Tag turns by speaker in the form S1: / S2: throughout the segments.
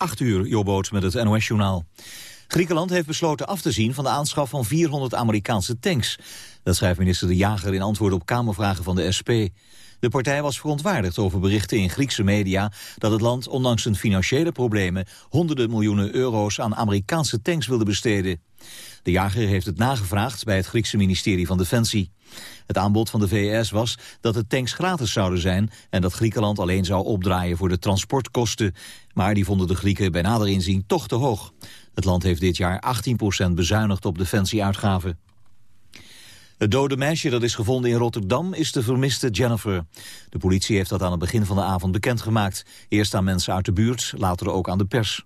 S1: 8 uur, Jobboot met het NOS-journaal. Griekenland heeft besloten af te zien van de aanschaf van 400 Amerikaanse tanks. Dat schrijft minister De Jager in antwoord op Kamervragen van de SP. De partij was verontwaardigd over berichten in Griekse media... dat het land ondanks zijn financiële problemen... honderden miljoenen euro's aan Amerikaanse tanks wilde besteden. De jager heeft het nagevraagd bij het Griekse ministerie van Defensie. Het aanbod van de VS was dat de tanks gratis zouden zijn... en dat Griekenland alleen zou opdraaien voor de transportkosten. Maar die vonden de Grieken bij nader inzien toch te hoog. Het land heeft dit jaar 18% bezuinigd op defensieuitgaven. Het dode meisje dat is gevonden in Rotterdam is de vermiste Jennifer. De politie heeft dat aan het begin van de avond bekendgemaakt. Eerst aan mensen uit de buurt, later ook aan de pers.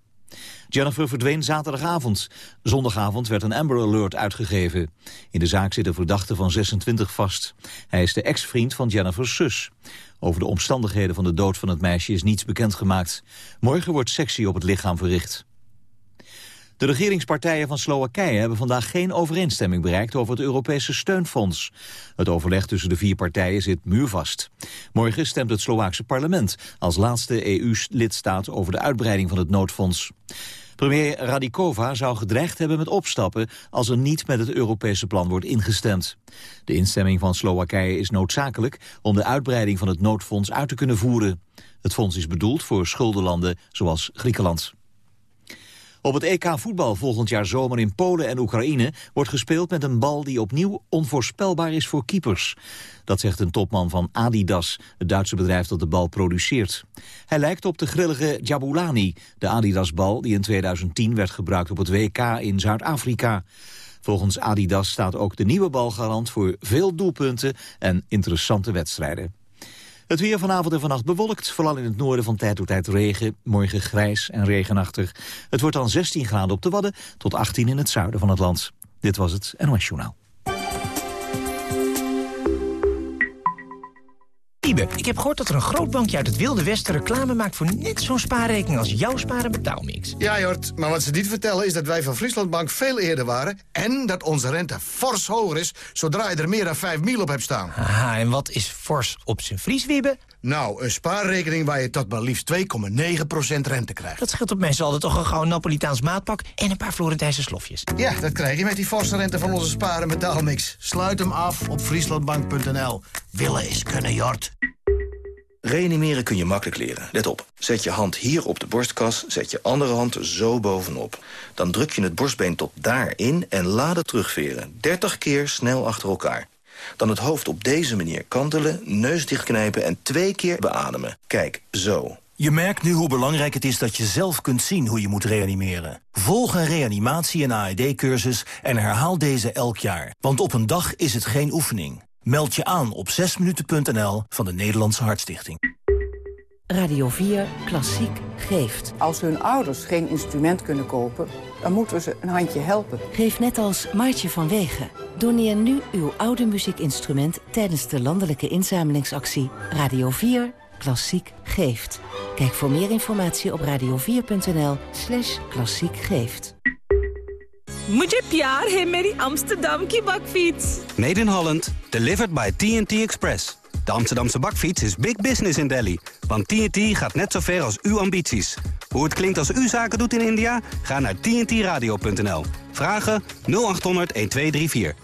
S1: Jennifer verdween zaterdagavond. Zondagavond werd een Amber Alert uitgegeven. In de zaak zit een verdachte van 26 vast. Hij is de ex-vriend van Jennifer's zus. Over de omstandigheden van de dood van het meisje is niets bekendgemaakt. Morgen wordt sectie op het lichaam verricht. De regeringspartijen van Slowakije hebben vandaag geen overeenstemming bereikt over het Europese steunfonds. Het overleg tussen de vier partijen zit muurvast. Morgen stemt het Slovaakse parlement als laatste EU-lidstaat over de uitbreiding van het noodfonds. Premier Radikova zou gedreigd hebben met opstappen als er niet met het Europese plan wordt ingestemd. De instemming van Slowakije is noodzakelijk om de uitbreiding van het noodfonds uit te kunnen voeren. Het fonds is bedoeld voor schuldenlanden zoals Griekenland. Op het EK voetbal volgend jaar zomer in Polen en Oekraïne wordt gespeeld met een bal die opnieuw onvoorspelbaar is voor keepers. Dat zegt een topman van Adidas, het Duitse bedrijf dat de bal produceert. Hij lijkt op de grillige Jabulani, de Adidas-bal die in 2010 werd gebruikt op het WK in Zuid-Afrika. Volgens Adidas staat ook de nieuwe bal garant voor veel doelpunten en interessante wedstrijden. Het weer vanavond en vannacht bewolkt, vooral in het noorden van tijd tot tijd regen. Morgen grijs en regenachtig. Het wordt dan 16 graden op de Wadden tot 18 in het zuiden van het land. Dit was het NOS Journaal.
S2: Ibe, ik heb gehoord dat er een groot bankje uit het Wilde Westen reclame maakt... voor net zo'n spaarrekening als jouw sparen betaalmix.
S3: Ja, Jort, maar wat ze niet vertellen is dat wij van Frieslandbank veel eerder waren... en dat onze rente fors hoger is zodra je er meer dan 5 mil op hebt staan.
S2: Aha, en wat is fors op zijn Frieswibbe?
S3: Nou, een spaarrekening waar je tot maar liefst 2,9% rente krijgt.
S2: Dat scheelt op mensen altijd toch een gauw Napolitaans maatpak... en een paar Florentijnse slofjes.
S3: Ja, dat krijg je met die forse rente van onze sparen betaalmix. Sluit hem af op frieslandbank.nl. Willen is kunnen, Jort.
S4: Reanimeren kun je makkelijk leren. Let op. Zet je hand hier op de borstkas, zet je andere hand zo bovenop. Dan druk je het borstbeen tot daarin en laat het terugveren. 30 keer snel achter elkaar. Dan het hoofd op deze manier kantelen, neus dichtknijpen en twee keer beademen. Kijk, zo.
S5: Je merkt nu hoe belangrijk het is dat je zelf kunt zien hoe je moet reanimeren. Volg een reanimatie- en AED-cursus en herhaal deze elk jaar. Want op een dag is het geen oefening. Meld je aan op 6minuten.nl van de Nederlandse Hartstichting.
S6: Radio 4 Klassiek geeft.
S7: Als hun ouders geen instrument kunnen kopen, dan moeten we ze een handje helpen.
S6: Geef net als Maartje van Wegen. Doneer nu uw oude muziekinstrument tijdens de landelijke inzamelingsactie Radio 4 Klassiek geeft. Kijk voor meer informatie op radio4.nl slash klassiek geeft.
S8: मुझे प्यार है मेरी Amsterdam की bakfiets.
S9: Made in Holland, delivered by TNT Express. De Amsterdamse bakfiets is big business in Delhi. Want TNT gaat net zo ver als uw ambities. Hoe het klinkt als u zaken doet in India? Ga naar tntradio.nl. Vragen 0800 1234.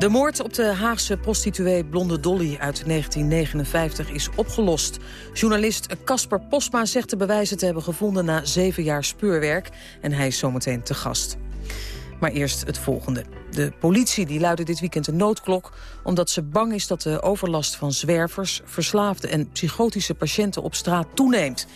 S10: De moord op de Haagse prostituee Blonde Dolly uit 1959 is opgelost. Journalist Casper Posma zegt de bewijzen te hebben gevonden na zeven jaar speurwerk. En hij is zometeen te gast. Maar eerst het volgende. De politie die luidde dit weekend een noodklok... omdat ze bang is dat de overlast van zwervers, verslaafde en psychotische patiënten op straat toeneemt.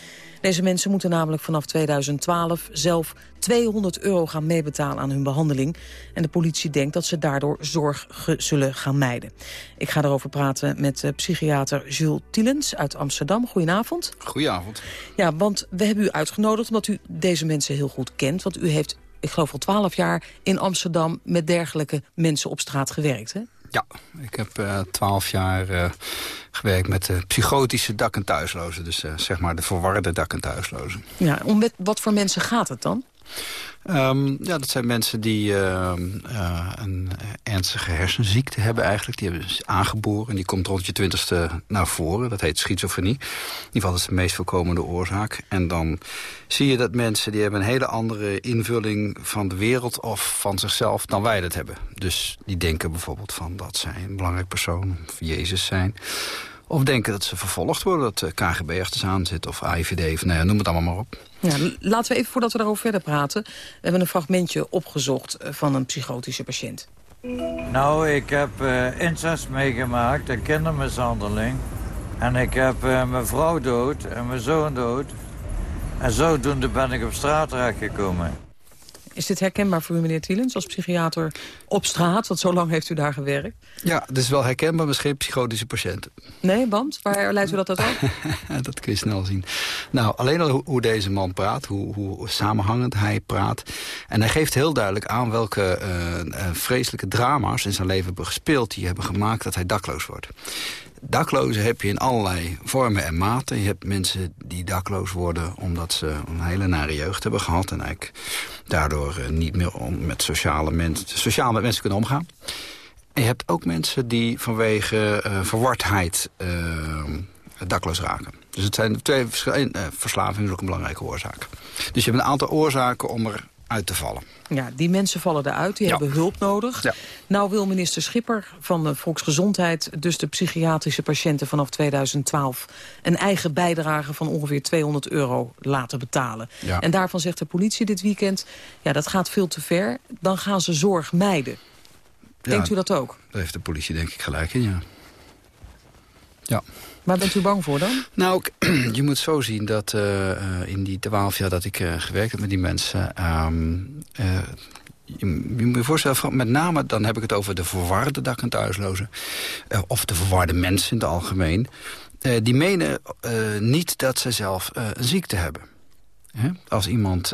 S10: Deze mensen moeten namelijk vanaf 2012 zelf 200 euro gaan meebetalen aan hun behandeling. En de politie denkt dat ze daardoor zorg zullen gaan mijden. Ik ga erover praten met uh, psychiater Jules Tielens uit Amsterdam. Goedenavond.
S11: Goedenavond.
S10: Ja, want we hebben u uitgenodigd omdat u deze mensen heel goed kent. Want u heeft, ik geloof al twaalf jaar in Amsterdam... met dergelijke mensen op straat gewerkt, hè?
S11: Ja, ik heb uh, twaalf jaar uh, gewerkt met de psychotische dak- en thuislozen. Dus uh, zeg maar de verwarde dak- en thuislozen.
S10: Ja, om met wat voor mensen gaat het dan?
S11: Um, ja, dat zijn mensen die uh, uh, een ernstige hersenziekte hebben eigenlijk. Die hebben ze aangeboren en die komt rond je twintigste naar voren. Dat heet schizofrenie. In ieder geval dat is de meest voorkomende oorzaak. En dan zie je dat mensen die hebben een hele andere invulling van de wereld... of van zichzelf dan wij dat hebben. Dus die denken bijvoorbeeld van dat zij een belangrijk persoon of Jezus zijn... Of denken dat ze vervolgd worden, dat de KGB achter aan zit... of AIVD, of nou ja, noem het allemaal maar op.
S10: Ja, laten we even, voordat we daarover verder praten... we hebben een fragmentje opgezocht van een psychotische patiënt.
S12: Nou, ik heb uh, incest meegemaakt, een kindermishandeling. En ik heb uh, mijn vrouw dood en mijn zoon dood. En zodoende ben ik op straat terechtgekomen.
S10: Is dit herkenbaar voor u, meneer Tielens, als psychiater op straat? Want zo lang heeft u daar gewerkt.
S11: Ja, het is wel herkenbaar, maar geen psychotische patiënten.
S10: Nee, want? Waar leidt u dat uit op?
S11: dat kun je snel zien. Nou, alleen al hoe deze man praat, hoe, hoe samenhangend hij praat. En hij geeft heel duidelijk aan welke uh, vreselijke drama's in zijn leven hebben gespeeld... die hebben gemaakt dat hij dakloos wordt daklozen heb je in allerlei vormen en maten. Je hebt mensen die dakloos worden omdat ze een hele nare jeugd hebben gehad... en eigenlijk daardoor niet meer om met sociale mensen, sociaal met mensen kunnen omgaan. En je hebt ook mensen die vanwege uh, verwardheid uh, dakloos raken. Dus het zijn twee verschillende... Verslaving is ook een belangrijke oorzaak. Dus je hebt een aantal oorzaken om er uit te vallen.
S10: Ja, die mensen vallen eruit, die ja. hebben hulp nodig.
S11: Ja.
S10: Nou wil minister Schipper van de Volksgezondheid... dus de psychiatrische patiënten vanaf 2012... een eigen bijdrage van ongeveer 200 euro laten betalen.
S11: Ja.
S10: En daarvan zegt de politie dit weekend... ja, dat gaat veel te ver, dan gaan ze zorg mijden. Denkt u dat ook?
S11: Daar heeft de politie denk ik gelijk in, ja. Ja.
S10: Waar bent u bang voor dan?
S11: Nou, je moet zo zien dat uh, in die twaalf jaar dat ik uh, gewerkt heb met die mensen... Je, je, moet je voorstellen, met name dan heb ik het over de verwarde dak- en thuislozen... of de verwarde mensen in het algemeen... die menen niet dat ze zelf een ziekte hebben. Als iemand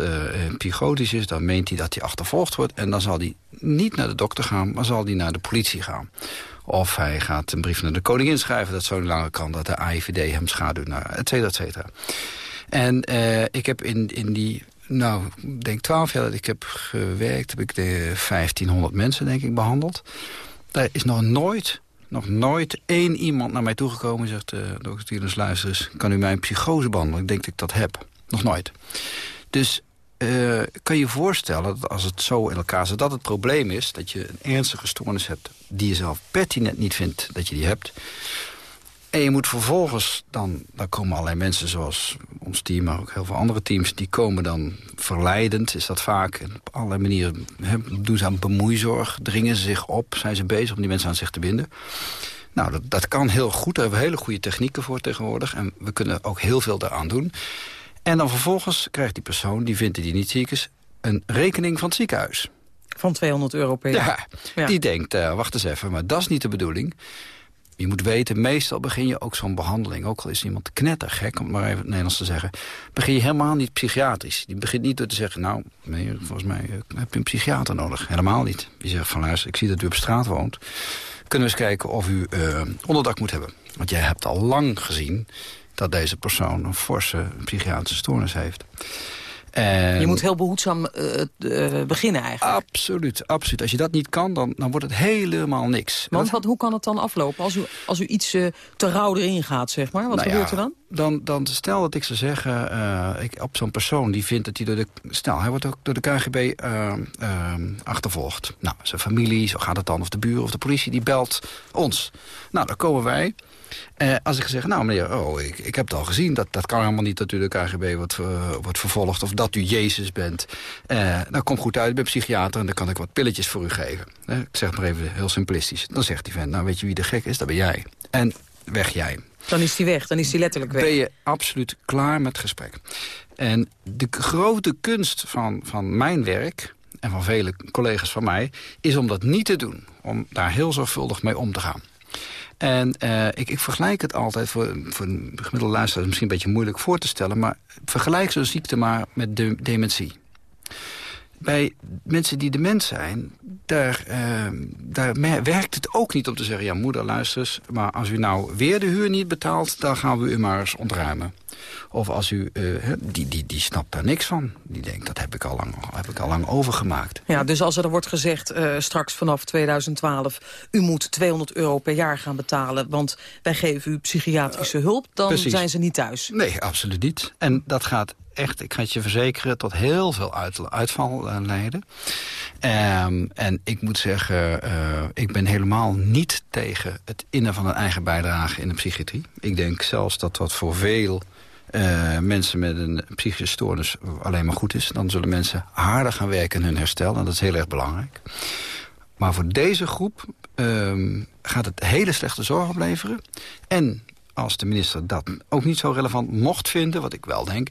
S11: psychotisch is, dan meent hij dat hij achtervolgd wordt... en dan zal hij niet naar de dokter gaan, maar zal hij naar de politie gaan. Of hij gaat een brief naar de koningin schrijven... dat zo lang kan dat de AIVD hem schaduwt, nou, et cetera, et cetera. En uh, ik heb in, in die, nou, denk twaalf jaar dat ik heb gewerkt... heb ik de 1500 mensen, denk ik, behandeld. Daar is nog nooit, nog nooit één iemand naar mij toegekomen... en zegt, uh, dokter Tielens, luister eens, kan u mij een psychose behandelen? Ik denk dat ik dat heb. Nog nooit. Dus uh, kan je voorstellen dat als het zo in elkaar zit... dat het probleem is dat je een ernstige stoornis hebt... die je zelf pertinent niet vindt dat je die hebt... En je moet vervolgens, dan, dan komen allerlei mensen zoals ons team... maar ook heel veel andere teams, die komen dan verleidend, is dat vaak. Op allerlei manieren he, doen ze aan bemoeizorg, dringen ze zich op... zijn ze bezig om die mensen aan zich te binden. Nou, dat, dat kan heel goed, daar hebben we hele goede technieken voor tegenwoordig... en we kunnen ook heel veel daaraan doen... En dan vervolgens krijgt die persoon, die vindt dat hij niet ziek is... een rekening van het ziekenhuis.
S10: Van 200 euro per jaar?
S11: Ja, ja. die denkt, uh, wacht eens even, maar dat is niet de bedoeling. Je moet weten, meestal begin je ook zo'n behandeling... ook al is iemand knettergek, om het maar even het Nederlands te zeggen... begin je helemaal niet psychiatrisch. Die begint niet door te zeggen, nou, meneer, volgens mij uh, heb je een psychiater nodig. Helemaal niet. Je zegt van, luister, ik zie dat u op straat woont. Kunnen we eens kijken of u uh, onderdak moet hebben. Want jij hebt al lang gezien dat deze persoon een forse psychiatrische stoornis heeft.
S10: En je moet heel behoedzaam uh, uh, beginnen eigenlijk.
S11: Absoluut, absoluut. Als je dat niet kan, dan, dan wordt het helemaal niks.
S10: Want wat, hoe kan het dan aflopen als u, als u iets uh, te rauw erin gaat, zeg maar? Wat
S11: nou
S10: gebeurt
S11: ja,
S10: er dan?
S11: dan? Dan stel dat ik zou zeggen, ik, op zo'n persoon die vindt dat hij door de... Stel, hij wordt ook door de KGB achtervolgd. Nou, zijn familie, zo gaat het dan, of de buren of de politie, die belt ons. Nou, dan komen wij... Uh, als ik zeg, nou meneer, oh, ik, ik heb het al gezien... dat, dat kan helemaal niet dat u de KGB wordt, uh, wordt vervolgd... of dat u Jezus bent. Uh, nou, kom goed uit, ik ben psychiater... en dan kan ik wat pilletjes voor u geven. ik zeg maar even heel simplistisch. Dan zegt die vent, nou weet je wie de gek is? Dat ben jij. En weg jij.
S10: Dan is die weg, dan is die letterlijk weg.
S11: Ben je absoluut klaar met gesprek. En de grote kunst van, van mijn werk en van vele collega's van mij... is om dat niet te doen. Om daar heel zorgvuldig mee om te gaan. En uh, ik, ik, vergelijk het altijd, voor, voor een gemiddelde luisteraar... misschien een beetje moeilijk voor te stellen... maar vergelijk zo'n ziekte maar met de, dementie bij mensen die dement zijn, daar, uh, daar werkt het ook niet om te zeggen... ja, moeder, luister eens, maar als u nou weer de huur niet betaalt... dan gaan we u maar eens ontruimen. Of als u, uh, die, die, die snapt daar niks van. Die denkt, dat heb ik al lang, heb ik al lang overgemaakt.
S10: Ja, dus als er wordt gezegd uh, straks vanaf 2012... u moet 200 euro per jaar gaan betalen... want wij geven u psychiatrische hulp, dan
S11: Precies.
S10: zijn ze niet thuis.
S11: Nee, absoluut niet. En dat gaat echt, ik ga het je verzekeren, tot heel veel uit, uitval uh, leiden. Um, en ik moet zeggen, uh, ik ben helemaal niet tegen het innen van een eigen bijdrage in de psychiatrie. Ik denk zelfs dat wat voor veel uh, mensen met een psychische stoornis alleen maar goed is. Dan zullen mensen harder gaan werken in hun herstel. En dat is heel erg belangrijk. Maar voor deze groep um, gaat het hele slechte zorg opleveren. En als de minister dat ook niet zo relevant mocht vinden... wat ik wel denk,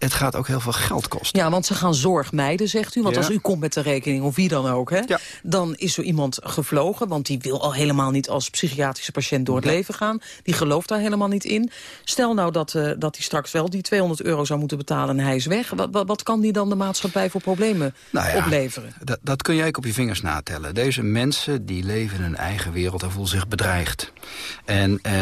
S11: het gaat ook heel veel geld kosten.
S10: Ja, want ze gaan zorg mijden, zegt u. Want
S11: Ja.
S10: als u komt met de rekening, of wie dan ook... Hè,
S11: Ja.
S10: dan is er iemand gevlogen... want die wil al helemaal niet als psychiatrische patiënt door het leven gaan. Die gelooft daar helemaal niet in. Stel nou dat, eh, dat hij straks wel die 200 euro zou moeten betalen... en hij is weg. Wat, wat, wat kan die dan de maatschappij voor problemen
S11: Nou ja,
S10: opleveren?
S11: Dat, dat kun eigenlijk op je vingers natellen. Deze mensen die leven in hun eigen wereld en voelen zich bedreigd. En eh,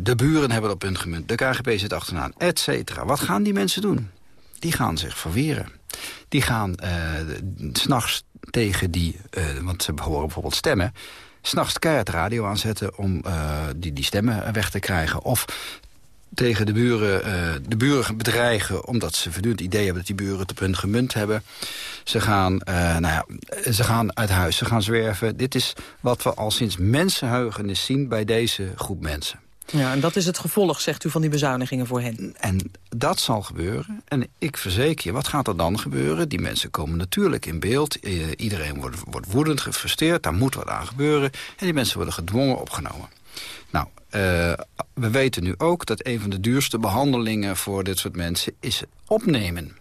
S11: de buren hebben dat punt gemunt. De KGB zit achteraan, et cetera. Wat gaan die mensen doen? Die gaan zich verweren. Die gaan eh, s'nachts tegen die, eh, want ze horen bijvoorbeeld stemmen... s'nachts keihard radio aanzetten om eh, die, die stemmen weg te krijgen. Of tegen de buren, de buren bedreigen... omdat ze voortdurend idee hebben dat die buren op hun gemunt hebben. Ze gaan, nou ja, ze gaan uit huis, ze gaan zwerven. Dit is wat we al sinds mensenheugenis zien bij deze groep mensen.
S10: Ja, en dat is het gevolg, zegt u, van die bezuinigingen voor hen.
S11: En dat zal gebeuren. En ik verzeker je, wat gaat er dan gebeuren? Die mensen komen natuurlijk in beeld. Eh, iedereen wordt, wordt woedend, gefrustreerd. Daar moet wat aan gebeuren. En die mensen worden gedwongen opgenomen. Nou, eh, we weten nu ook dat een van de duurste behandelingen... voor dit soort mensen is opnemen.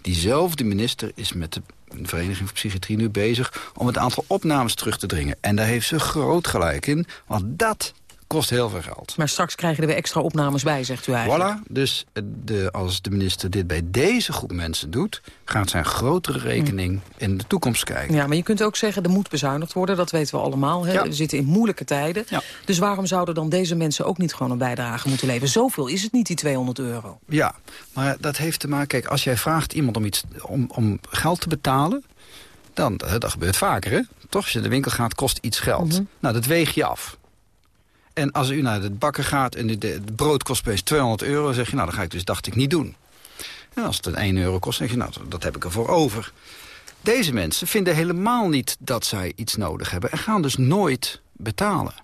S11: Diezelfde minister is met de Vereniging voor Psychiatrie nu bezig... om het aantal opnames terug te dringen. En daar heeft ze groot gelijk in, want dat kost heel veel geld.
S10: Maar straks krijgen er weer extra opnames bij, zegt u eigenlijk.
S11: Voilà, dus eh, de, als de minister dit bij deze groep mensen doet... gaat zijn grotere rekening in de toekomst kijken.
S10: Ja, maar je kunt ook zeggen, er moet bezuinigd worden. Dat weten we allemaal. Hè?
S11: Ja.
S10: We zitten in moeilijke tijden.
S11: Ja.
S10: Dus waarom zouden dan deze mensen ook niet gewoon een bijdrage moeten leveren? Zoveel is het niet, die 200 euro.
S11: Ja, maar dat heeft te maken... Kijk, als jij vraagt iemand om, iets, om, om geld te betalen... Dan, eh, dat gebeurt vaker, hè? Toch? Als je de winkel gaat, kost iets geld.
S10: Mhm.
S11: Nou, dat weeg je af. En als u naar de bakker gaat en het brood kost opeens 200 euro... zeg je, nou, dat ga ik dus, dacht ik, niet doen. En als het een 1 euro kost, zeg je, nou, dat heb ik ervoor over. Deze mensen vinden helemaal niet dat zij iets nodig hebben... en gaan dus nooit betalen.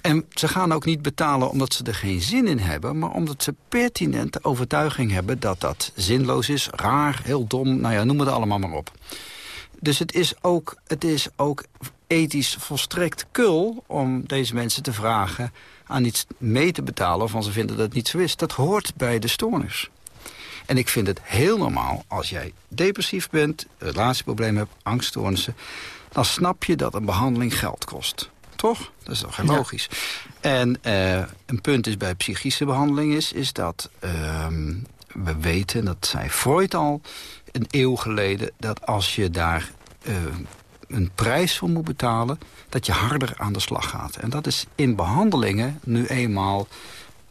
S11: En ze gaan ook niet betalen omdat ze er geen zin in hebben... maar omdat ze pertinente overtuiging hebben dat dat zinloos is... raar, heel dom, nou ja, noem het allemaal maar op. Dus het is ook, het is ook ethisch volstrekt kul om deze mensen te vragen... aan iets mee te betalen waarvan ze vinden dat het niet zo is. Dat hoort bij de stoornis. En ik vind het heel normaal als jij depressief bent... relatieproblemen hebt, angststoornissen... dan snap je dat een behandeling geld kost. Toch? Dat is toch heel
S10: Ja.
S11: logisch. En eh, een punt is bij psychische behandeling is, is dat ehm, we weten, dat zei Freud al een eeuw geleden... dat als je daar eh, een prijs voor moet betalen, dat je harder aan de slag gaat. En dat is in behandelingen nu eenmaal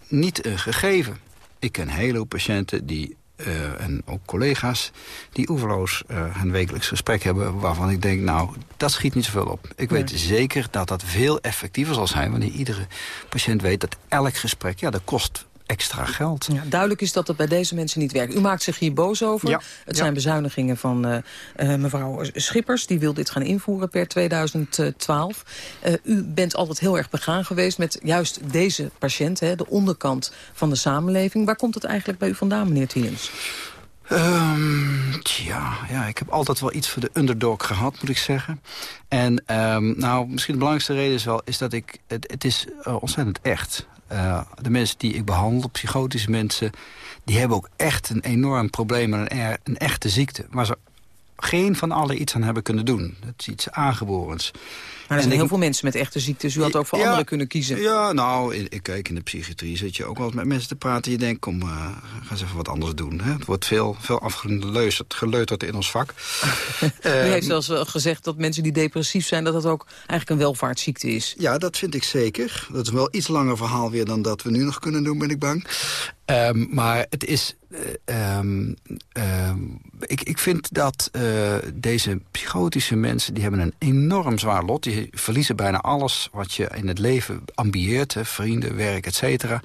S11: niet een gegeven. Ik ken een hele hoop patiënten die, eh, en ook collega's... die oeverloos eh, een wekelijks gesprek hebben... waarvan ik denk, nou, dat schiet niet zoveel op. Ik weet zeker dat dat veel effectiever zal zijn... wanneer iedere patiënt weet dat elk gesprek... ja, dat kost extra geld.
S10: Ja, duidelijk is dat het bij deze mensen niet werkt. U maakt zich hier boos over.
S11: Ja,
S10: Het
S11: ja.
S10: zijn bezuinigingen van eh, eh, mevrouw Schippers. Die wil dit gaan invoeren per 2012. Eh, u bent altijd heel erg begaan geweest met juist deze patiënt. Hè, de onderkant van de samenleving. Waar komt het eigenlijk bij u vandaan, meneer Tiens?
S11: Ehm, tja, ja, ik heb altijd wel iets voor de underdog gehad, moet ik zeggen. En ehm, nou, misschien de belangrijkste reden is wel... is dat ik, het, het is ontzettend echt. Eh, de mensen die ik behandel, psychotische mensen... die hebben ook echt een enorm probleem, een, er- een echte ziekte... waar ze geen van allen iets aan hebben kunnen doen. Het is iets aangeborens.
S10: Maar er zijn heel veel mensen met echte ziektes. U had ook voor
S11: Ja,
S10: anderen kunnen kiezen.
S11: Ja, nou, ik kijk in de psychiatrie zit je ook wel eens met mensen te praten. Je denkt, kom, eh, ga eens even wat anders doen. Hè? Het wordt veel, veel afgeleuterd geleuterd in ons vak.
S10: U
S11: Ehm,
S10: heeft zelfs wel gezegd dat mensen die depressief zijn... dat dat ook eigenlijk een welvaartsziekte is.
S11: Ja, dat vind ik zeker. Dat is wel iets langer verhaal weer dan dat we nu nog kunnen doen, ben ik bang. Ehm, maar het is... eh, ehm, ehm, ik, ik vind dat eh, deze psychotische mensen... die hebben een enorm zwaar lot. Die verliezen bijna alles wat je in het leven ambieert. Hè, vrienden, werk, et cetera.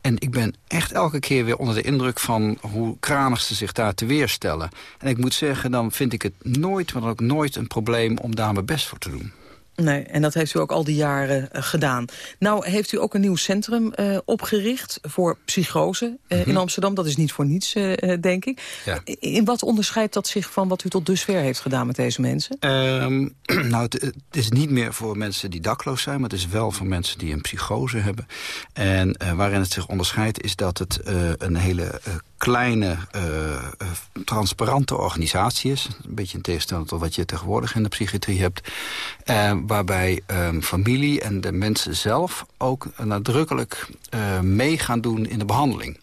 S11: En ik ben echt elke keer weer onder de indruk van... hoe kranig ze zich daar te weerstellen. En ik moet zeggen, dan vind ik het nooit... maar ook nooit een probleem om daar mijn best voor te doen.
S10: Nee, en dat heeft u ook al die jaren eh, gedaan. Nou heeft u ook een nieuw centrum eh, opgericht voor psychose eh, in Amsterdam. Dat is niet voor niets, denk ik.
S11: Ja.
S10: In wat onderscheidt dat zich van wat u tot dusver heeft gedaan met deze mensen?
S11: Ehm, nou, het, het is niet meer voor mensen die dakloos zijn... maar het is wel voor mensen die een psychose hebben. En waarin het zich onderscheidt is dat het een hele kleine, eh, eh, transparante organisatie is. Een beetje in tegenstelling tot wat je tegenwoordig in de psychiatrie hebt. Eh, waarbij ehm, familie en de mensen zelf ook nadrukkelijk eh, mee gaan doen in de behandeling.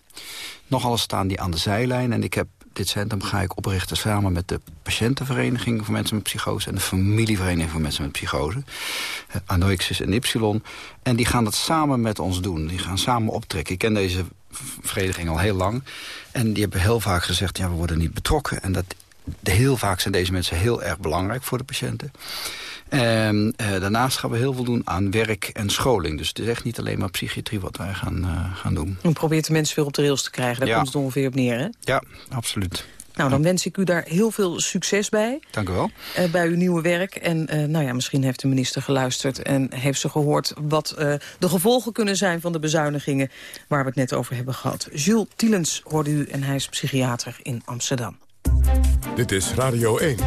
S11: Nogal staan die aan de zijlijn en ik heb dit centrum ga ik oprichten samen met de patiëntenvereniging voor mensen met psychose en de familievereniging voor mensen met psychose. Anoixis en Ypsilon. En die gaan dat samen met ons doen. Die gaan samen optrekken. Ik ken deze vereniging al heel lang. En die hebben heel vaak gezegd, ja, we worden niet betrokken. En dat, heel vaak zijn deze mensen heel erg belangrijk voor de patiënten. En eh, daarnaast gaan we heel veel doen aan werk en scholing. Dus het is echt niet alleen maar psychiatrie wat wij gaan, eh, gaan doen.
S10: U probeert de mensen weer op de rails te krijgen. Daar
S11: Ja.
S10: komt het ongeveer op neer, hè?
S11: Ja, absoluut.
S10: Nou, dan wens ik u daar heel veel succes bij.
S11: Dank u wel.
S10: eh, bij uw nieuwe werk. En eh, nou ja, misschien heeft de minister geluisterd en heeft ze gehoord... wat eh, de gevolgen kunnen zijn van de bezuinigingen... waar we het net over hebben gehad. Jules Tielens hoorde u en hij is psychiater in Amsterdam.
S13: Dit is Radio 1.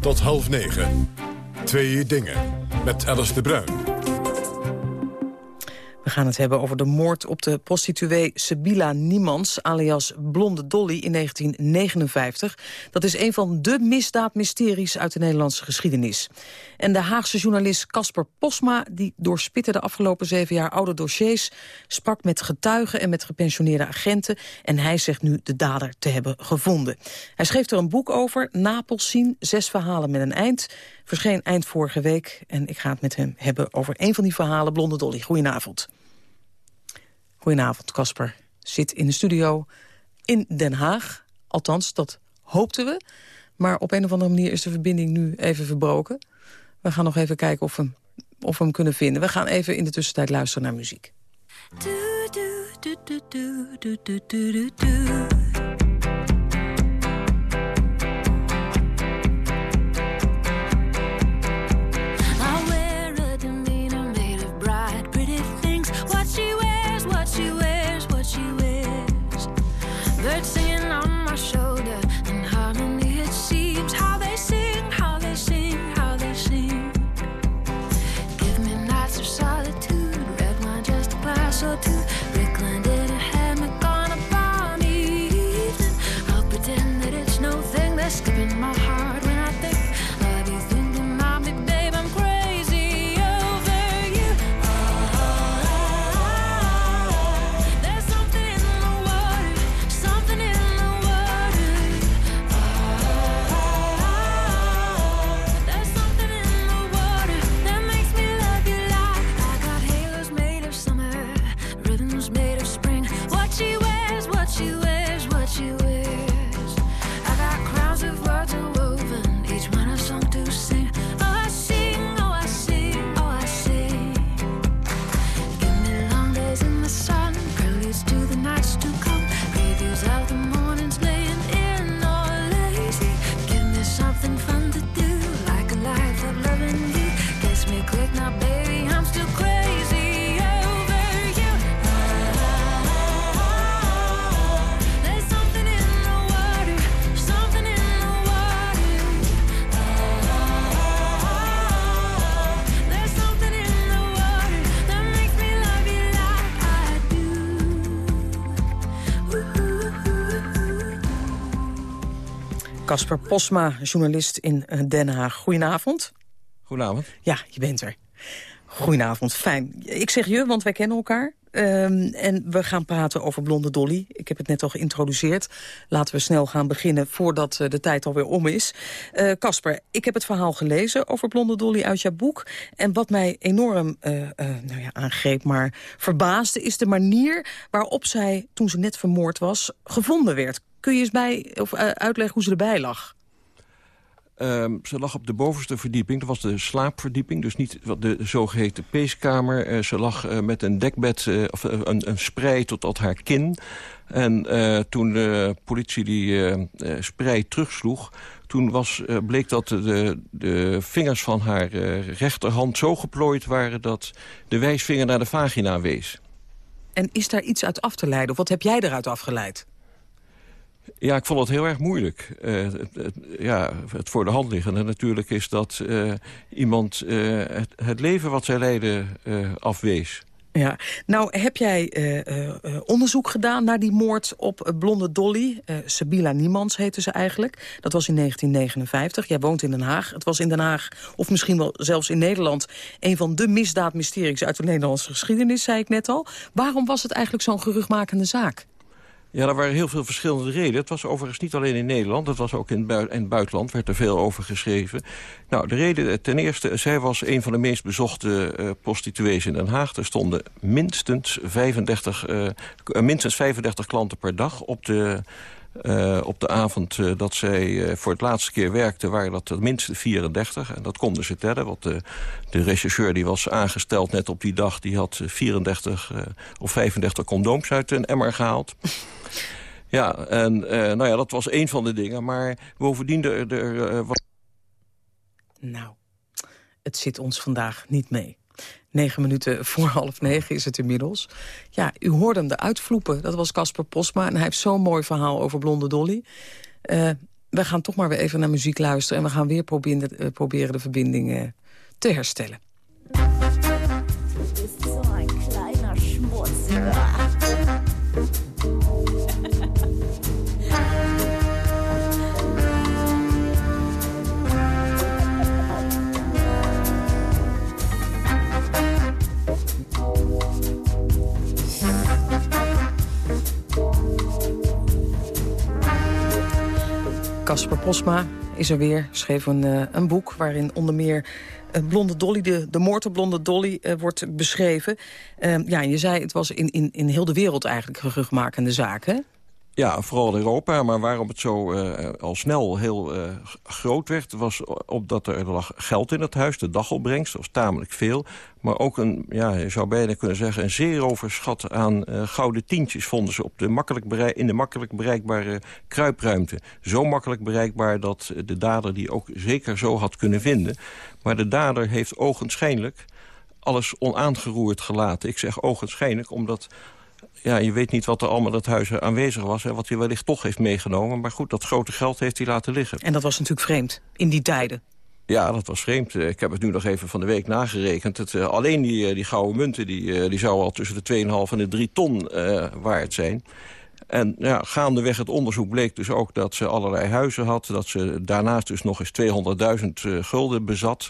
S13: Tot half negen. Twee dingen. Met Alice de Bruin.
S10: We gaan het hebben over de moord op de prostituee Sabila Niemans... alias Blonde Dolly in 1959. Dat is een van de misdaadmysteries uit de Nederlandse geschiedenis. En de Haagse journalist Casper Posma... die doorspitte de afgelopen zeven jaar oude dossiers... sprak met getuigen en met gepensioneerde agenten... en hij zegt nu de dader te hebben gevonden. Hij schreef er een boek over, Napels zien, zes verhalen met een eind... verscheen eind vorige week en ik ga het met hem hebben over een van die verhalen... Blonde Dolly. Goedenavond. Goedenavond, Casper. Zit in de studio in Den Haag. Althans, dat hoopten we. Maar op een of andere manier is de verbinding nu even verbroken. We gaan nog even kijken of we, of we hem kunnen vinden. We gaan even in de tussentijd luisteren naar muziek. Casper Posma, journalist in eh, Den Haag. Goedenavond.
S14: Goedenavond.
S10: Ja, je bent er. Goedenavond, fijn. Ik zeg je, want wij kennen elkaar. Ehm, en we gaan praten over Blonde Dolly. Ik heb het net al geïntroduceerd. Laten we snel gaan beginnen voordat eh, de tijd alweer om is. Eh, Casper, ik heb het verhaal gelezen over Blonde Dolly uit jouw boek. En wat mij enorm uh, nou ja, aangreep, maar verbaasde... is de manier waarop zij, toen ze net vermoord was, gevonden werd. Kun je eens bij, of, uitleggen hoe ze erbij lag?
S14: Um, ze lag op de bovenste verdieping. Dat was de slaapverdieping, dus niet de zogeheten peeskamer. Uh, ze lag uh, met een dekbed, uh, of een, een sprei tot tot haar kin. En toen de politie die sprei terugsloeg... toen was, bleek dat de, de vingers van haar rechterhand zo geplooid waren... dat de wijsvinger naar de vagina wees.
S10: En is daar iets uit af te leiden? Of wat heb jij eruit afgeleid?
S14: Ja, ik vond het heel erg moeilijk. Uh, het, ja, het voor de hand liggende natuurlijk is dat uh, iemand uh, het, leven wat zij leidde afwees.
S10: Ja, nou heb jij onderzoek gedaan naar die moord op blonde Dolly. Sabila Niemans heette ze eigenlijk. Dat was in 1959. Jij woont in Den Haag. Het was in Den Haag, of misschien wel zelfs in Nederland... een van de misdaadmysteries uit de Nederlandse geschiedenis, zei ik net al. Waarom was het eigenlijk zo'n geruchtmakende zaak?
S14: Ja, er waren heel veel verschillende redenen. Het was overigens niet alleen in Nederland, het was ook in, het buitenland, werd er veel over geschreven. Nou, de reden, ten eerste, zij was een van de meest bezochte uh, prostituees in Den Haag. Er stonden minstens 35, uh, minstens 35 klanten per dag op de uh, op de avond uh, dat zij uh, voor het laatste keer werkte... waren dat tenminste 34. En dat konden ze tellen. Want de, de rechercheur die was aangesteld net op die dag... die had 34 of 35 condooms uit een emmer gehaald. ja, en nou ja, dat was een van de dingen. Maar bovendien... Er, er, was...
S10: Nou, het zit ons vandaag niet mee. Negen minuten voor half negen is het inmiddels. Ja, u hoorde hem eruit vloepen. Dat was Casper Posma en hij heeft zo'n mooi verhaal over Blonde Dolly. Uh, we gaan toch maar weer even naar muziek luisteren... en we gaan weer proberen, uh, proberen de verbinding uh, te herstellen. Casper Posma is er weer, schreef een, uh, een boek... waarin onder meer uh, Blonde Dolly, de, de moord op Blonde Dolly, uh, wordt beschreven. ja, je zei, het was in, in, in heel de wereld eigenlijk zaak, hè?
S14: Ja, vooral Europa. Maar waarom het zo uh, al snel heel uh, groot werd... was omdat er, er lag geld in het huis, de dagopbrengst. Was tamelijk veel. Maar ook een, ja, je zou bijna kunnen zeggen... een zeer overschat aan uh, gouden tientjes vonden ze op de makkelijk bereik, in de makkelijk bereikbare kruipruimte. Zo makkelijk bereikbaar dat de dader die ook zeker zo had kunnen vinden. Maar de dader heeft ogenschijnlijk alles onaangeroerd gelaten. Ik zeg ogenschijnlijk omdat ja, je weet niet wat er allemaal dat huis aanwezig was... en wat hij wellicht toch heeft meegenomen. Maar goed, dat grote geld heeft hij laten liggen.
S10: En dat was natuurlijk vreemd, in die tijden.
S14: Ja, dat was vreemd. Eh, ik heb het nu nog even van de week nagerekend. Het, uh, alleen die, uh, die gouden munten die, uh, die zouden al tussen de 2,5 en de 3 ton waard zijn. En ja, gaandeweg het onderzoek bleek dus ook dat ze allerlei huizen had. Dat ze daarnaast dus nog eens 200.000 gulden bezat.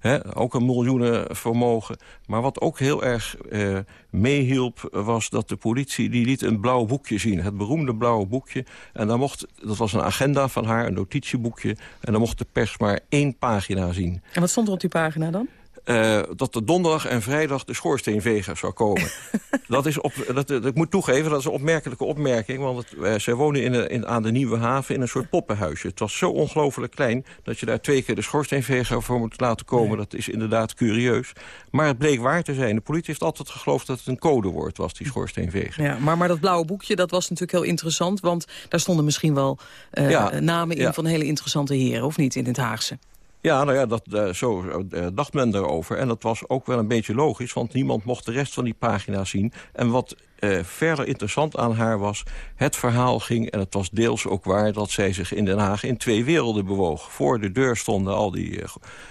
S14: He, ook een miljoenen vermogen. Maar wat ook heel erg eh, meehielp was dat de politie... die liet een blauw boekje zien, het beroemde blauwe boekje. En dan mocht, dat was een agenda van haar, een notitieboekje. En dan mocht de pers maar één pagina zien.
S10: En wat stond er op die pagina dan?
S14: Uh, dat er donderdag en vrijdag de schoorsteenveger zou komen. dat is op, dat, dat, ik moet toegeven, dat is een opmerkelijke opmerking. Want het, uh, zij wonen in, in, aan de Nieuwe Haven in een soort poppenhuisje. Het was zo ongelooflijk klein dat je daar twee keer de schoorsteenveger voor moet laten komen. Nee. Dat is inderdaad curieus. Maar het bleek waar te zijn. De politie heeft altijd geloofd dat het een codewoord was, die schoorsteenveger.
S10: Ja, maar, maar dat blauwe boekje, dat was natuurlijk heel interessant. Want daar stonden misschien wel uh, ja, namen in ja. van hele interessante heren, of niet, in het Haagse?
S14: Ja, nou ja, dat, uh, zo uh, dacht men erover. En dat was ook wel een beetje logisch, want niemand mocht de rest van die pagina zien. En wat eh, verder interessant aan haar was... het verhaal ging, en het was deels ook waar... dat zij zich in Den Haag in twee werelden bewoog. Voor de deur stonden al die, eh,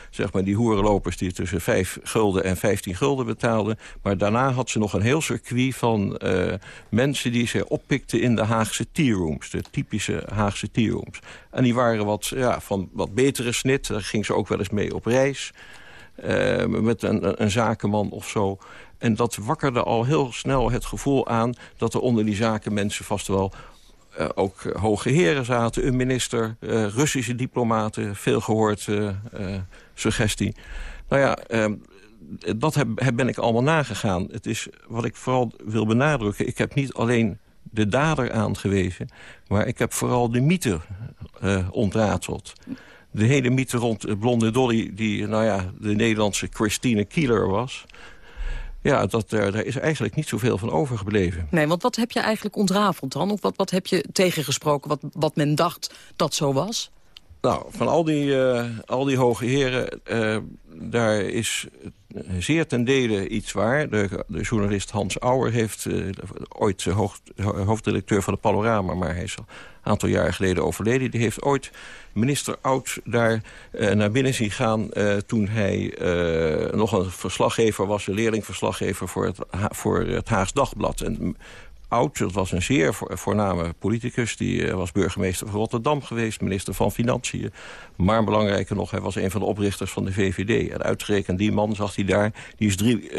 S14: zeg maar die hoerenlopers... die tussen 5 gulden en 15 gulden betaalden. Maar daarna had ze nog een heel circuit van eh, mensen... die ze oppikte in de Haagse tearrooms. De typische Haagse tearrooms. En die waren wat, ja, van wat betere snit. Daar ging ze ook wel eens mee op reis... Met een, een, zakenman of zo. En dat wakkerde al heel snel het gevoel aan... dat er onder die zaken mensen vast wel uh, ook hoge heren zaten. Een minister, uh, Russische diplomaten, veel gehoord suggestie. Nou ja, ehm, dat heb, heb, ben ik allemaal nagegaan. Het is wat ik vooral wil benadrukken. Ik heb niet alleen de dader aangewezen... maar ik heb vooral de mythe ontraadseld de hele mythe rond Blonde Dolly... die nou ja, de Nederlandse Christine Kieler was... Ja, dat, daar, daar is eigenlijk niet zoveel van overgebleven.
S10: Nee, want wat heb je eigenlijk ontrafeld dan? Of wat, wat heb je tegengesproken wat, wat men dacht dat zo was?
S14: Nou, van al die, uh, al die hoge heren, uh, daar is zeer ten dele iets waar. De, de journalist Hans Auer heeft uh, ooit hoofd, hoofddirecteur van de Panorama... maar hij is al een aantal jaren geleden overleden. Die heeft ooit minister Oud daar naar binnen zien gaan... toen hij nog een verslaggever was, een leerlingverslaggever... voor het, voor het Haags Dagblad. En Oud, dat was een zeer voorname politicus. Die was burgemeester van Rotterdam geweest, minister van Financiën. Maar belangrijker nog, hij was een van de oprichters van de VVD. En uitgerekend die man zag hij daar, die is drie,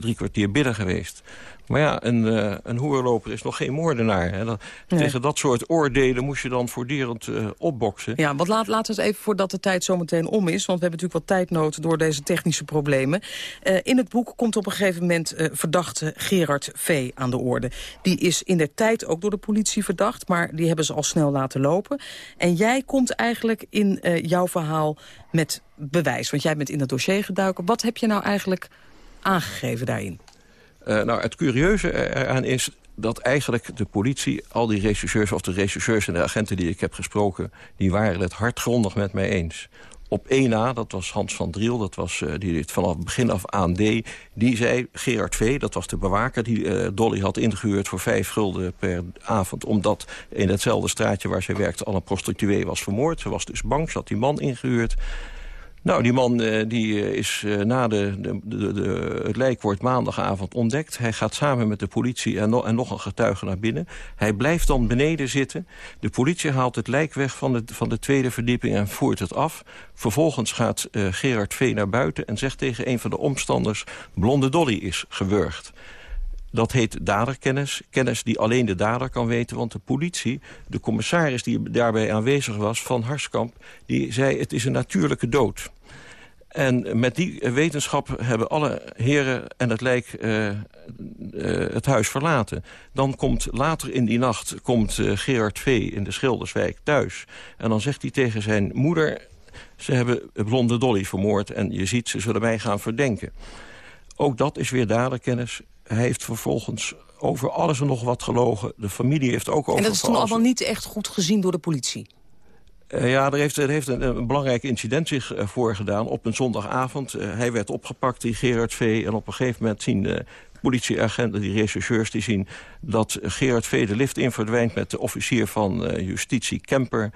S14: drie kwartier binnen geweest. Maar ja, een, uh, een hoerloper is nog geen moordenaar. Hè. Dat, nee. Tegen dat soort oordelen moest je dan voortdurend uh, opboksen.
S10: Ja, want laat, laten we eens even voordat de tijd zometeen om is... want we hebben natuurlijk wat tijdnood door deze technische problemen. Uh, in het boek komt op een gegeven moment verdachte Gerard V. aan de orde. Die is in de tijd ook door de politie verdacht... maar die hebben ze al snel laten lopen. En jij komt eigenlijk in jouw verhaal met bewijs. Want jij bent in het dossier geduiken. Wat heb je nou eigenlijk aangegeven daarin?
S14: Uh, nou, het curieuze eraan is dat eigenlijk de politie, al die rechercheurs... of de rechercheurs en de agenten die ik heb gesproken... die waren het hardgrondig met mij eens. Op 1A, dat was Hans van Driel, dat was, uh, die het vanaf begin af aan deed... die zei, Gerard V., dat was de bewaker die uh, Dolly had ingehuurd... voor vijf gulden per avond, omdat in hetzelfde straatje waar zij werkte... al een prostituee was vermoord. Ze was dus bang, ze had die man ingehuurd... Nou, die man uh, die uh, is uh, na de, de, de, Het lijk wordt maandagavond ontdekt. Hij gaat samen met de politie en, en, nog een getuige naar binnen. Hij blijft dan beneden zitten. De politie haalt het lijk weg van de, van de tweede verdieping en voert het af. Vervolgens gaat Gerard V. naar buiten en zegt tegen een van de omstanders... Blonde Dolly is gewurgd. Dat heet daderkennis. Kennis die alleen de dader kan weten. Want de politie, de commissaris die daarbij aanwezig was van Harskamp... die zei het is een natuurlijke dood. En met die wetenschap hebben alle heren en het lijk uh, uh, het huis verlaten. Dan komt later in die nacht komt, uh, Gerard V. in de Schilderswijk thuis. En dan zegt hij tegen zijn moeder... ze hebben blonde Dolly vermoord en je ziet, ze zullen mij gaan verdenken. Ook dat is weer daderkennis. Hij heeft vervolgens over alles en nog wat gelogen. De familie heeft ook over...
S10: En dat is toen allemaal niet echt goed gezien door de politie?
S14: Uh, ja, er heeft, er heeft een, een, belangrijk incident zich uh, voorgedaan op een zondagavond. Uh, hij werd opgepakt, die Gerard V. En op een gegeven moment zien de politieagenten, die rechercheurs, die zien dat Gerard V. de lift in verdwijnt met de officier van justitie Kemper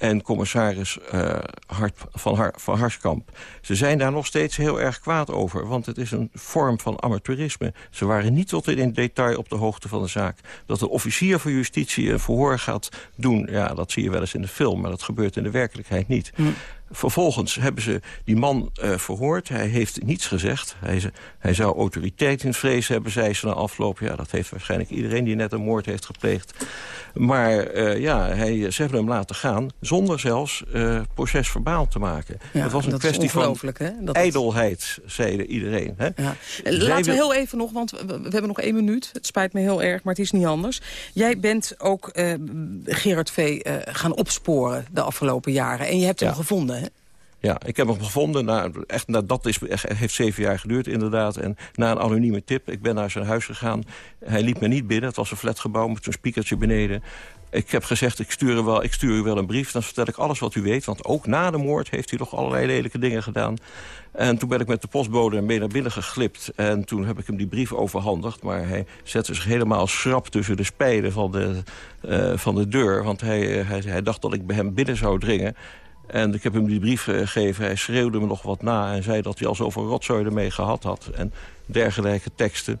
S14: en commissaris uh, Hart, van, Har, van Harskamp. Ze zijn daar nog steeds heel erg kwaad over, want het is een vorm van amateurisme. Ze waren niet tot in detail op de hoogte van de zaak. Dat de officier van justitie een verhoor gaat doen, ja, dat zie je wel eens in de film... maar dat gebeurt in de werkelijkheid niet. Hm. Vervolgens hebben ze die man uh, verhoord. Hij heeft niets gezegd. Hij, hij zou autoriteitsvrees hebben, zei ze na afloop. Ja, dat heeft waarschijnlijk iedereen die net een moord heeft gepleegd. Maar uh, ja, hij, ze hebben hem laten gaan... zonder zelfs uh, procesverbaal te maken.
S10: Ja,
S14: het was een kwestie van
S10: hè? Dat
S14: ijdelheid, zei iedereen. Hè?
S10: Ja. Laten we heel even nog, want we, we, hebben nog één minuut. Het spijt me heel erg, maar het is niet anders. Jij bent ook Gerard V. gaan opsporen de afgelopen jaren. En je hebt hem gevonden?
S14: Ja, ik heb hem gevonden. Na, echt, na, dat is, heeft zeven jaar geduurd, inderdaad. En na een anonieme tip, ik ben naar zijn huis gegaan. Hij liep me niet binnen. Het was een flatgebouw met een spiekertje beneden. Ik heb gezegd, ik stuur, wel, ik stuur u wel een brief. Dan vertel ik alles wat u weet. Want ook na de moord heeft hij nog allerlei lelijke dingen gedaan. En toen ben ik met de postbode mee naar binnen geglipt. En toen heb ik hem die brief overhandigd. Maar hij zette zich helemaal schrap tussen de spijlen van de, uh, van de deur. Want hij, hij, hij dacht dat ik bij hem binnen zou dringen. En ik heb hem die brief gegeven. Hij schreeuwde me nog wat na en zei dat hij al zoveel rotzooi ermee gehad had. En dergelijke teksten.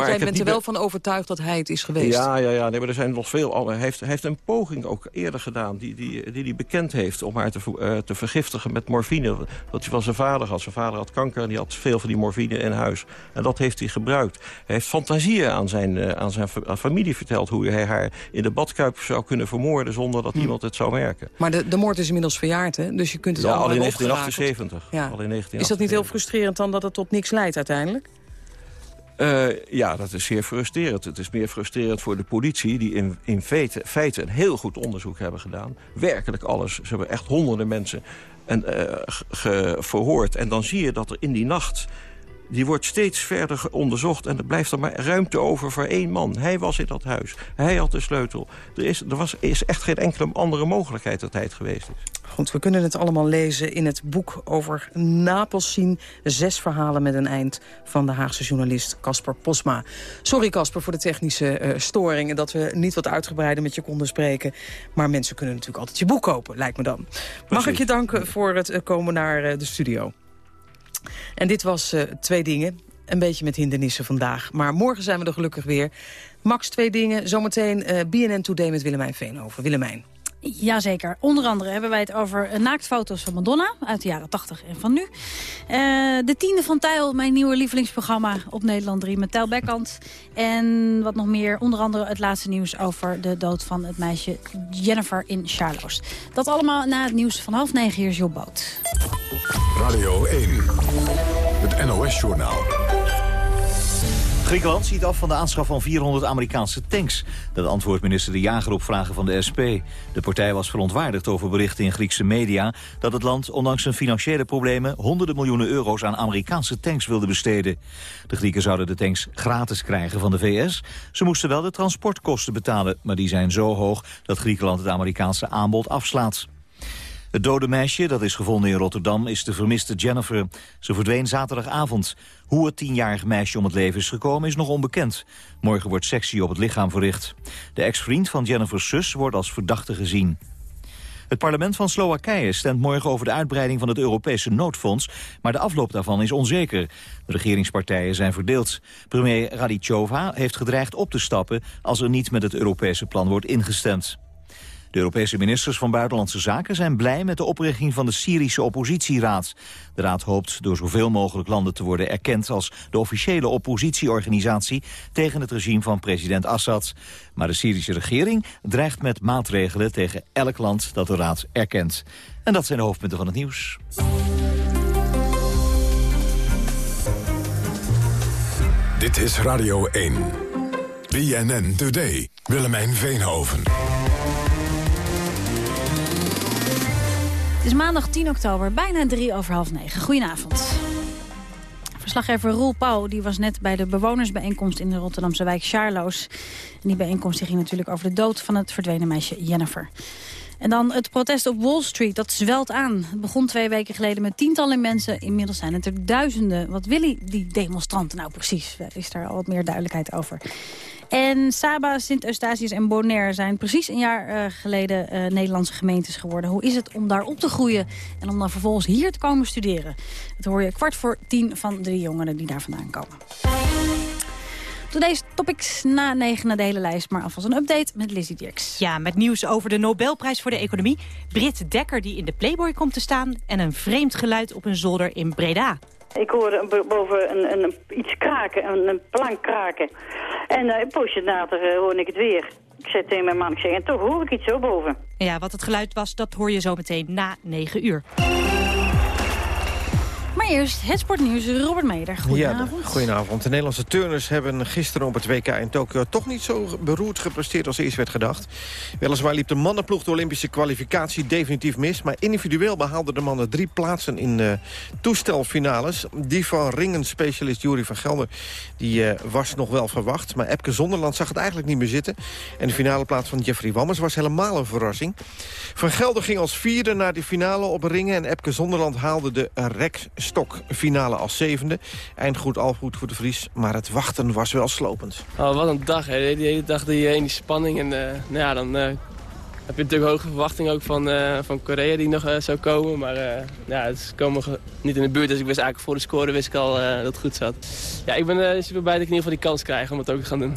S10: Maar, jij bent er wel van overtuigd dat hij het is geweest?
S14: Ja, ja, ja nee, maar er zijn nog veel... Hij heeft, hij heeft een poging ook eerder gedaan die hij die, die, bekend heeft... om haar te, uh, te vergiftigen met morfine. Wat hij van zijn vader had. Zijn vader had kanker en die had veel van die morfine in huis. En dat heeft hij gebruikt. Hij heeft fantasieën aan zijn, uh, aan zijn aan familie verteld... hoe hij haar in de badkuip zou kunnen vermoorden... zonder dat hm. iemand het zou merken.
S10: Maar de, de moord is inmiddels verjaard, hè? Dus je kunt het
S14: ja, al in 1978. Ja. Al in 1978.
S10: Is dat niet heel frustrerend dan dat het tot niks leidt uiteindelijk?
S14: Uh, ja, dat is zeer frustrerend. Het is meer frustrerend voor de politie... die in, in feite, feite een heel goed onderzoek hebben gedaan. Werkelijk alles. Ze hebben echt honderden mensen en, uh, verhoord. En dan zie je dat er in die nacht... die wordt steeds verder onderzocht... en er blijft er maar ruimte over voor één man. Hij was in dat huis. Hij had de sleutel. Er is, er was, is echt geen enkele andere mogelijkheid dat hij het geweest is.
S10: Goed, we kunnen het allemaal lezen in het boek over Napels zien. Zes verhalen met een eind van de Haagse journalist Casper Posma. Sorry Casper voor de technische uh, storing... en dat we niet wat uitgebreider met je konden spreken. Maar mensen kunnen natuurlijk altijd je boek kopen, lijkt me dan. Mag ik je danken voor het uh, komen naar uh, de studio. En dit was Twee Dingen. Een beetje met hindernissen vandaag. Maar morgen zijn we er gelukkig weer. Max Twee Dingen. Zometeen BNN Today met Willemijn Veenhoven. Willemijn.
S15: Jazeker. Onder andere hebben wij het over naaktfoto's van Madonna uit de jaren 80 en van nu. Uh, de tiende van Tijl, mijn nieuwe lievelingsprogramma op Nederland 3 met Tijl Bekkant. En wat nog meer, onder andere het laatste nieuws over de dood van het meisje Jennifer in Charloes. Dat allemaal na het nieuws van half negen hier is Boot.
S13: Radio 1, het NOS-journaal.
S1: Griekenland ziet af van de aanschaf van 400 Amerikaanse tanks. Dat antwoordt minister De Jager op vragen van de SP. De partij was verontwaardigd over berichten in Griekse media... dat het land ondanks zijn financiële problemen... honderden miljoenen euro's aan Amerikaanse tanks wilde besteden. De Grieken zouden de tanks gratis krijgen van de VS. Ze moesten wel de transportkosten betalen... maar die zijn zo hoog dat Griekenland het Amerikaanse aanbod afslaat. Het dode meisje, dat is gevonden in Rotterdam, is de vermiste Jennifer. Ze verdween zaterdagavond. Hoe het tienjarige meisje om het leven is gekomen is nog onbekend. Morgen wordt sectie op het lichaam verricht. De ex-vriend van Jennifer's zus wordt als verdachte gezien. Het parlement van Slowakije stemt morgen over de uitbreiding van het Europese noodfonds, maar de afloop daarvan is onzeker. De regeringspartijen zijn verdeeld. Premier Radicova heeft gedreigd op te stappen als er niet met het Europese plan wordt ingestemd. De Europese ministers van Buitenlandse Zaken zijn blij met de oprichting van de Syrische oppositieraad. De raad hoopt door zoveel mogelijk landen te worden erkend als de officiële oppositieorganisatie tegen het regime van president Assad. Maar de Syrische regering dreigt met maatregelen tegen elk land dat de raad erkent. En dat zijn de hoofdpunten van het nieuws.
S13: Dit is Radio 1. BNN Today. Willemijn Veenhoven.
S15: Het is maandag 10 oktober, bijna drie over half negen. Goedenavond. Verslaggever Roel Pauw die was net bij de bewonersbijeenkomst in de Rotterdamse wijk Charloes. En die bijeenkomst ging natuurlijk over de dood van het verdwenen meisje Jennifer. En dan het protest op Wall Street, dat zwelt aan. Het begon twee weken geleden met tientallen mensen. Inmiddels zijn het er duizenden. Wat willen die demonstranten nou precies? Is daar al wat meer duidelijkheid over. En Saba, Sint-Eustatius en Bonaire zijn precies een jaar uh, geleden uh, Nederlandse gemeentes geworden. Hoe is het om daar op te groeien en om dan vervolgens hier te komen studeren? Dat hoor je kwart voor tien van de jongeren die daar vandaan komen. Today's topics na negen na de hele lijst, maar alvast een update met Lizzie Dirks.
S16: Ja, met nieuws over de Nobelprijs voor de Economie. Brit Dekker die in de Playboy komt te staan... en een vreemd geluid op een zolder in Breda.
S17: Ik hoorde boven een, een, iets kraken, een, een plank kraken. En uh, een poosje later uh, ik het weer. Ik zei tegen mijn man, ik zeg, en toch hoor ik iets zo boven.
S16: Ja, wat het geluid was, dat hoor je zo meteen na 9 uur.
S15: Maar eerst het sportnieuws. Robert Meder, goedenavond.
S18: Ja, goedenavond. De Nederlandse turners hebben gisteren op het WK in Tokio... toch niet zo beroerd gepresteerd als eerst werd gedacht. Weliswaar liep de mannenploeg de Olympische kwalificatie definitief mis... maar individueel behaalden de mannen drie plaatsen in de toestelfinales. Die van ringen-specialist Jury van Gelder die, uh, was nog wel verwacht... maar Epke Zonderland zag het eigenlijk niet meer zitten. En de finale plaats van Jeffrey Wammers was helemaal een verrassing. Van Gelder ging als vierde naar de finale op ringen... en Epke Zonderland haalde de rek stokfinale als zevende. Eindgoed al goed voor de Vries, maar het wachten was wel slopend.
S19: Oh, wat een dag, hè. Die hele dag die, in die spanning. En uh, nou ja, dan uh, heb je natuurlijk hoge verwachtingen ook van, uh, van Korea die nog zou komen. Maar ja, het komen niet in de buurt. Dus ik wist eigenlijk voor de score wist ik al dat het goed zat. Ja, ik ben super blij dat ik in ieder geval die kans krijg om het ook te gaan doen.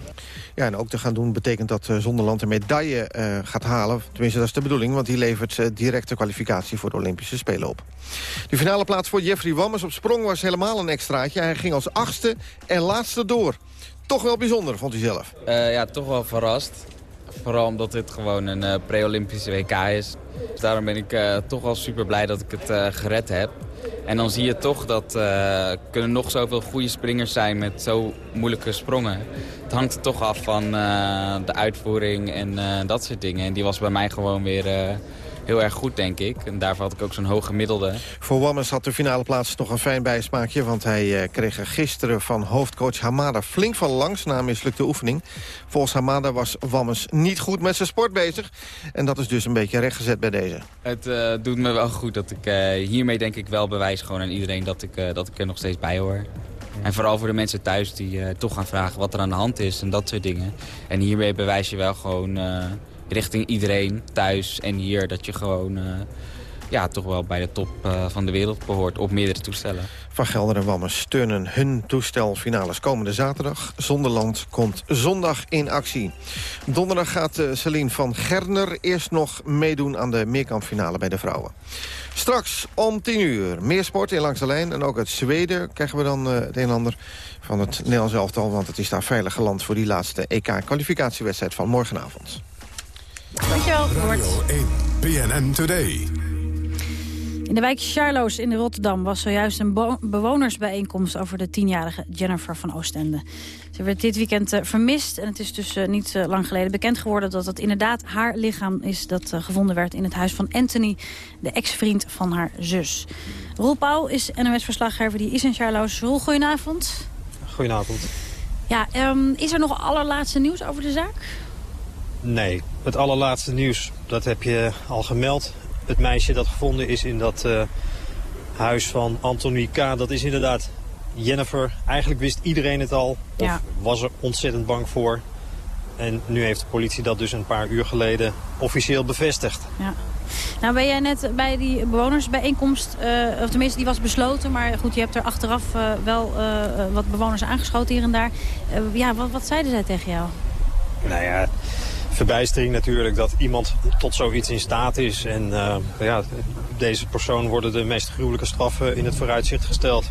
S18: Ja, en ook te gaan doen betekent dat Zonderland een medaille uh, gaat halen. Tenminste, dat is de bedoeling, want die levert uh, directe kwalificatie voor de Olympische Spelen op. De finale plaats voor Jeffrey Wammers op sprong was helemaal een extraatje. Hij ging als achtste en laatste door. Toch wel bijzonder, vond hij zelf.
S20: ja, toch wel verrast. Vooral omdat dit gewoon een pre-Olympische WK is. Dus daarom ben ik toch wel super blij dat ik het gered heb. En dan zie je toch dat uh, kunnen nog zoveel goede springers zijn met zo moeilijke sprongen. Het hangt er toch af van de uitvoering en dat soort dingen. En die was bij mij gewoon weer heel erg goed, denk ik. En daarvoor had ik ook zo'n hoge gemiddelde.
S18: Voor Wammers had de finale plaats nog een fijn bijsmaakje... want hij uh, kreeg er gisteren van hoofdcoach Hamada flink van langs... na een mislukte oefening. Volgens Hamada was Wammers niet goed met zijn sport bezig. En dat is dus een beetje rechtgezet bij deze.
S20: Het uh, doet me wel goed dat ik uh, hiermee denk ik wel bewijs gewoon aan iedereen... dat ik, dat ik er nog steeds bij hoor. En vooral voor de mensen thuis die toch gaan vragen wat er aan de hand is en dat soort dingen. En hiermee bewijs je wel gewoon richting iedereen thuis en hier dat je gewoon uh, ja, toch wel bij de top uh, van de wereld behoort op meerdere toestellen.
S18: Van Gelder en Wammers steunen hun toestelfinales komende zaterdag. Zonderland komt zondag in actie. Donderdag gaat uh, Celine van Gerner eerst nog meedoen aan de meerkampfinale bij de vrouwen. Straks om 10 uur meer sport in Langs de Lijn. En ook uit Zweden krijgen we dan het een en ander van het Nederlands elftal. Want het is daar veilig geland voor die laatste EK-kwalificatiewedstrijd van morgenavond.
S15: Dankjewel,
S13: Radio 1, BNN Today.
S15: In de wijk Charloes in Rotterdam was zojuist een bewonersbijeenkomst... over de tienjarige Jennifer van Oostende. Ze werd dit weekend uh, vermist en het is dus uh, niet uh, lang geleden bekend geworden... dat het inderdaad haar lichaam is dat gevonden werd in het huis van Anthony... de ex-vriend van haar zus. Roel Pauw is NOS-verslaggever, die is in Charloes. Roel, goedenavond.
S21: Goedenavond.
S15: Ja, um, is er nog allerlaatste nieuws over de zaak?
S21: Nee, het allerlaatste nieuws, dat heb je al gemeld. Het meisje dat gevonden is in dat uh, huis van Anthony K., dat is inderdaad Jennifer. Eigenlijk wist iedereen het al, of ja. was er ontzettend bang voor. En nu heeft de politie dat dus een paar uur geleden officieel bevestigd.
S15: Ja. Nou ben jij net bij die bewonersbijeenkomst, uh, of tenminste die was besloten... maar goed, je hebt er achteraf uh, wel uh, wat bewoners aangeschoten hier en daar. ja, wat, wat zeiden zij tegen jou?
S21: Nou ja, verbijstering natuurlijk dat iemand tot zoiets in staat is. En uh, ja, deze persoon worden de meest gruwelijke straffen in het vooruitzicht gesteld.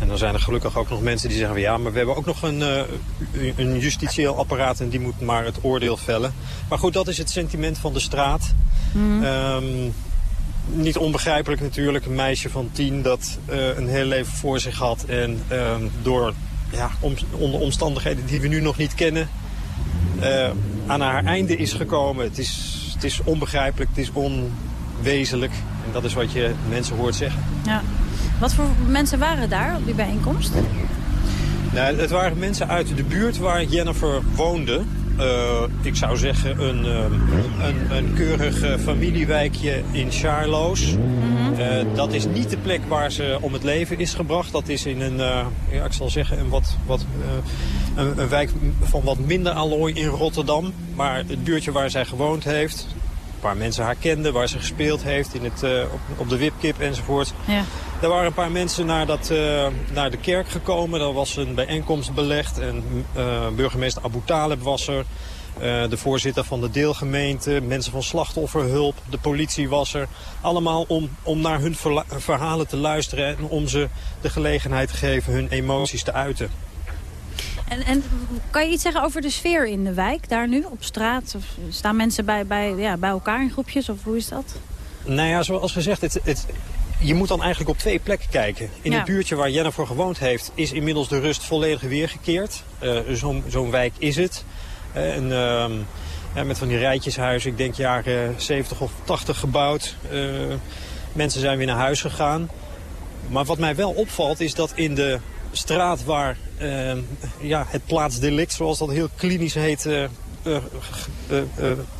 S21: En dan zijn er gelukkig ook nog mensen die zeggen... ja, maar we hebben ook nog een, uh, een justitieel apparaat en die moet maar het oordeel vellen. Maar goed, dat is het sentiment van de straat. Mm. Um, niet onbegrijpelijk natuurlijk. Een meisje van tien dat uh, een heel leven voor zich had. En uh, door ja, om, onder omstandigheden die we nu nog niet kennen... Uh, aan haar einde is gekomen. Het is, het is onbegrijpelijk, het is onwezenlijk. En dat is wat je mensen hoort zeggen.
S15: Ja. Wat voor mensen waren daar op die bijeenkomst?
S21: Nou, het waren mensen uit de buurt waar Jennifer woonde. Uh, ik zou zeggen een, uh, een, een keurig familiewijkje in Charloes. Mm -hmm. Dat is niet de plek waar ze om het leven is gebracht. Dat is in een, ja, ik zal zeggen, een, wat, wat, een, een, wijk van wat minder allooi in Rotterdam. Maar het buurtje waar zij gewoond heeft, paar mensen haar kenden, waar ze gespeeld heeft in het, uh, op, op, de wipkip enzovoort. Ja. Er waren een paar mensen naar, dat, uh, naar de kerk gekomen. Er was een bijeenkomst belegd en uh, burgemeester Abu Taleb was er. De voorzitter van de deelgemeente, mensen van slachtofferhulp, de politie was er. Allemaal om, om naar hun verhalen te luisteren en om ze de gelegenheid te geven hun emoties te uiten.
S15: En, en kan je iets zeggen over de sfeer in de wijk daar nu, op straat? Of staan mensen bij, bij, ja, bij elkaar in groepjes of hoe is dat?
S21: Nou ja, zoals gezegd, het, het, je moet dan eigenlijk op twee plekken kijken. In
S22: Ja.
S21: het buurtje waar Jennifer gewoond heeft, is inmiddels de rust volledig weergekeerd. Eh, Zo'n zo'n wijk is het. En, ehm, ja, met van die rijtjeshuizen, ik denk jaren 70 of 80 gebouwd. Eh, mensen zijn weer naar huis gegaan. Maar wat mij wel opvalt is dat in de straat waar ehm, ja, het plaatsdelict, zoals dat heel klinisch heet, eh,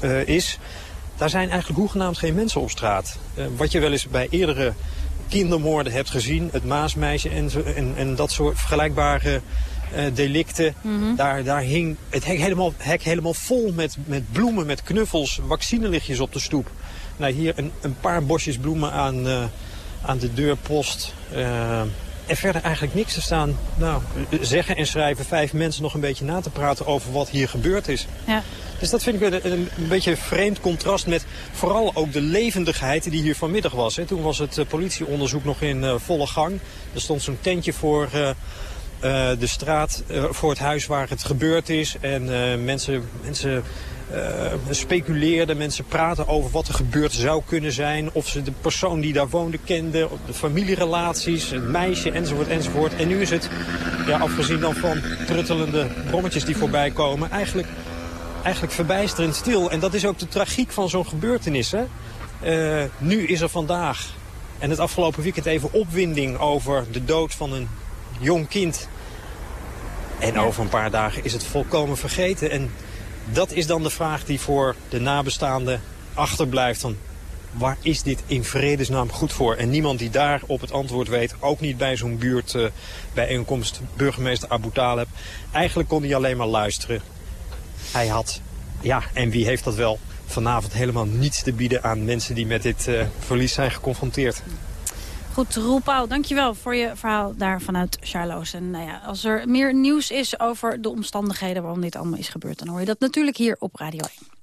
S21: eh, is... daar zijn eigenlijk hoegenaamd geen mensen op straat. Wat je wel eens bij eerdere kindermoorden hebt gezien, het Maasmeisje en, en, en dat soort vergelijkbare eh, delicten. daar, daar hing het hek helemaal, hek helemaal vol met, met bloemen, met knuffels, vaccinelichtjes op de stoep. Nou, hier een, een paar bosjes bloemen aan, eh, aan de deurpost. Eh, en verder eigenlijk niks te staan. Nou, zeggen en schrijven vijf mensen nog een beetje na te praten over wat hier gebeurd is.
S22: Ja.
S21: Dus dat vind ik een, een, beetje een vreemd contrast met vooral ook de levendigheid die hier vanmiddag was. Hè. Toen was het politieonderzoek nog in volle gang. Er stond zo'n tentje voor de straat, eh, voor het huis waar het gebeurd is. En eh, mensen, mensen eh, speculeerden, mensen praten over wat er gebeurd zou kunnen zijn. Of ze de persoon die daar woonde kenden, de familierelaties, het meisje enzovoort enzovoort. En nu is het, afgezien dan van truttelende brommetjes die voorbij komen, eigenlijk eigenlijk verbijsterend stil. En dat is ook de tragiek van zo'n gebeurtenis. Hè? Eh, nu is er vandaag en het afgelopen weekend even opwinding over de dood van een jong kind. En over een paar dagen is het volkomen vergeten. En dat is dan de vraag die voor de nabestaanden achterblijft. Van waar is dit in vredesnaam goed voor? En niemand die daar op het antwoord weet, ook niet bij zo'n buurtbijeenkomst, burgemeester Abu Taleb. Eigenlijk kon hij alleen maar luisteren. Hij had, ja, en wie heeft dat wel, vanavond helemaal niets te bieden aan mensen die met dit eh, verlies zijn geconfronteerd.
S22: Goed, Roel Pauw, dankjewel voor je verhaal daar vanuit Charloes. En nou ja, als er meer nieuws is over de omstandigheden waarom dit allemaal is gebeurd... dan hoor je dat natuurlijk hier op Radio 1.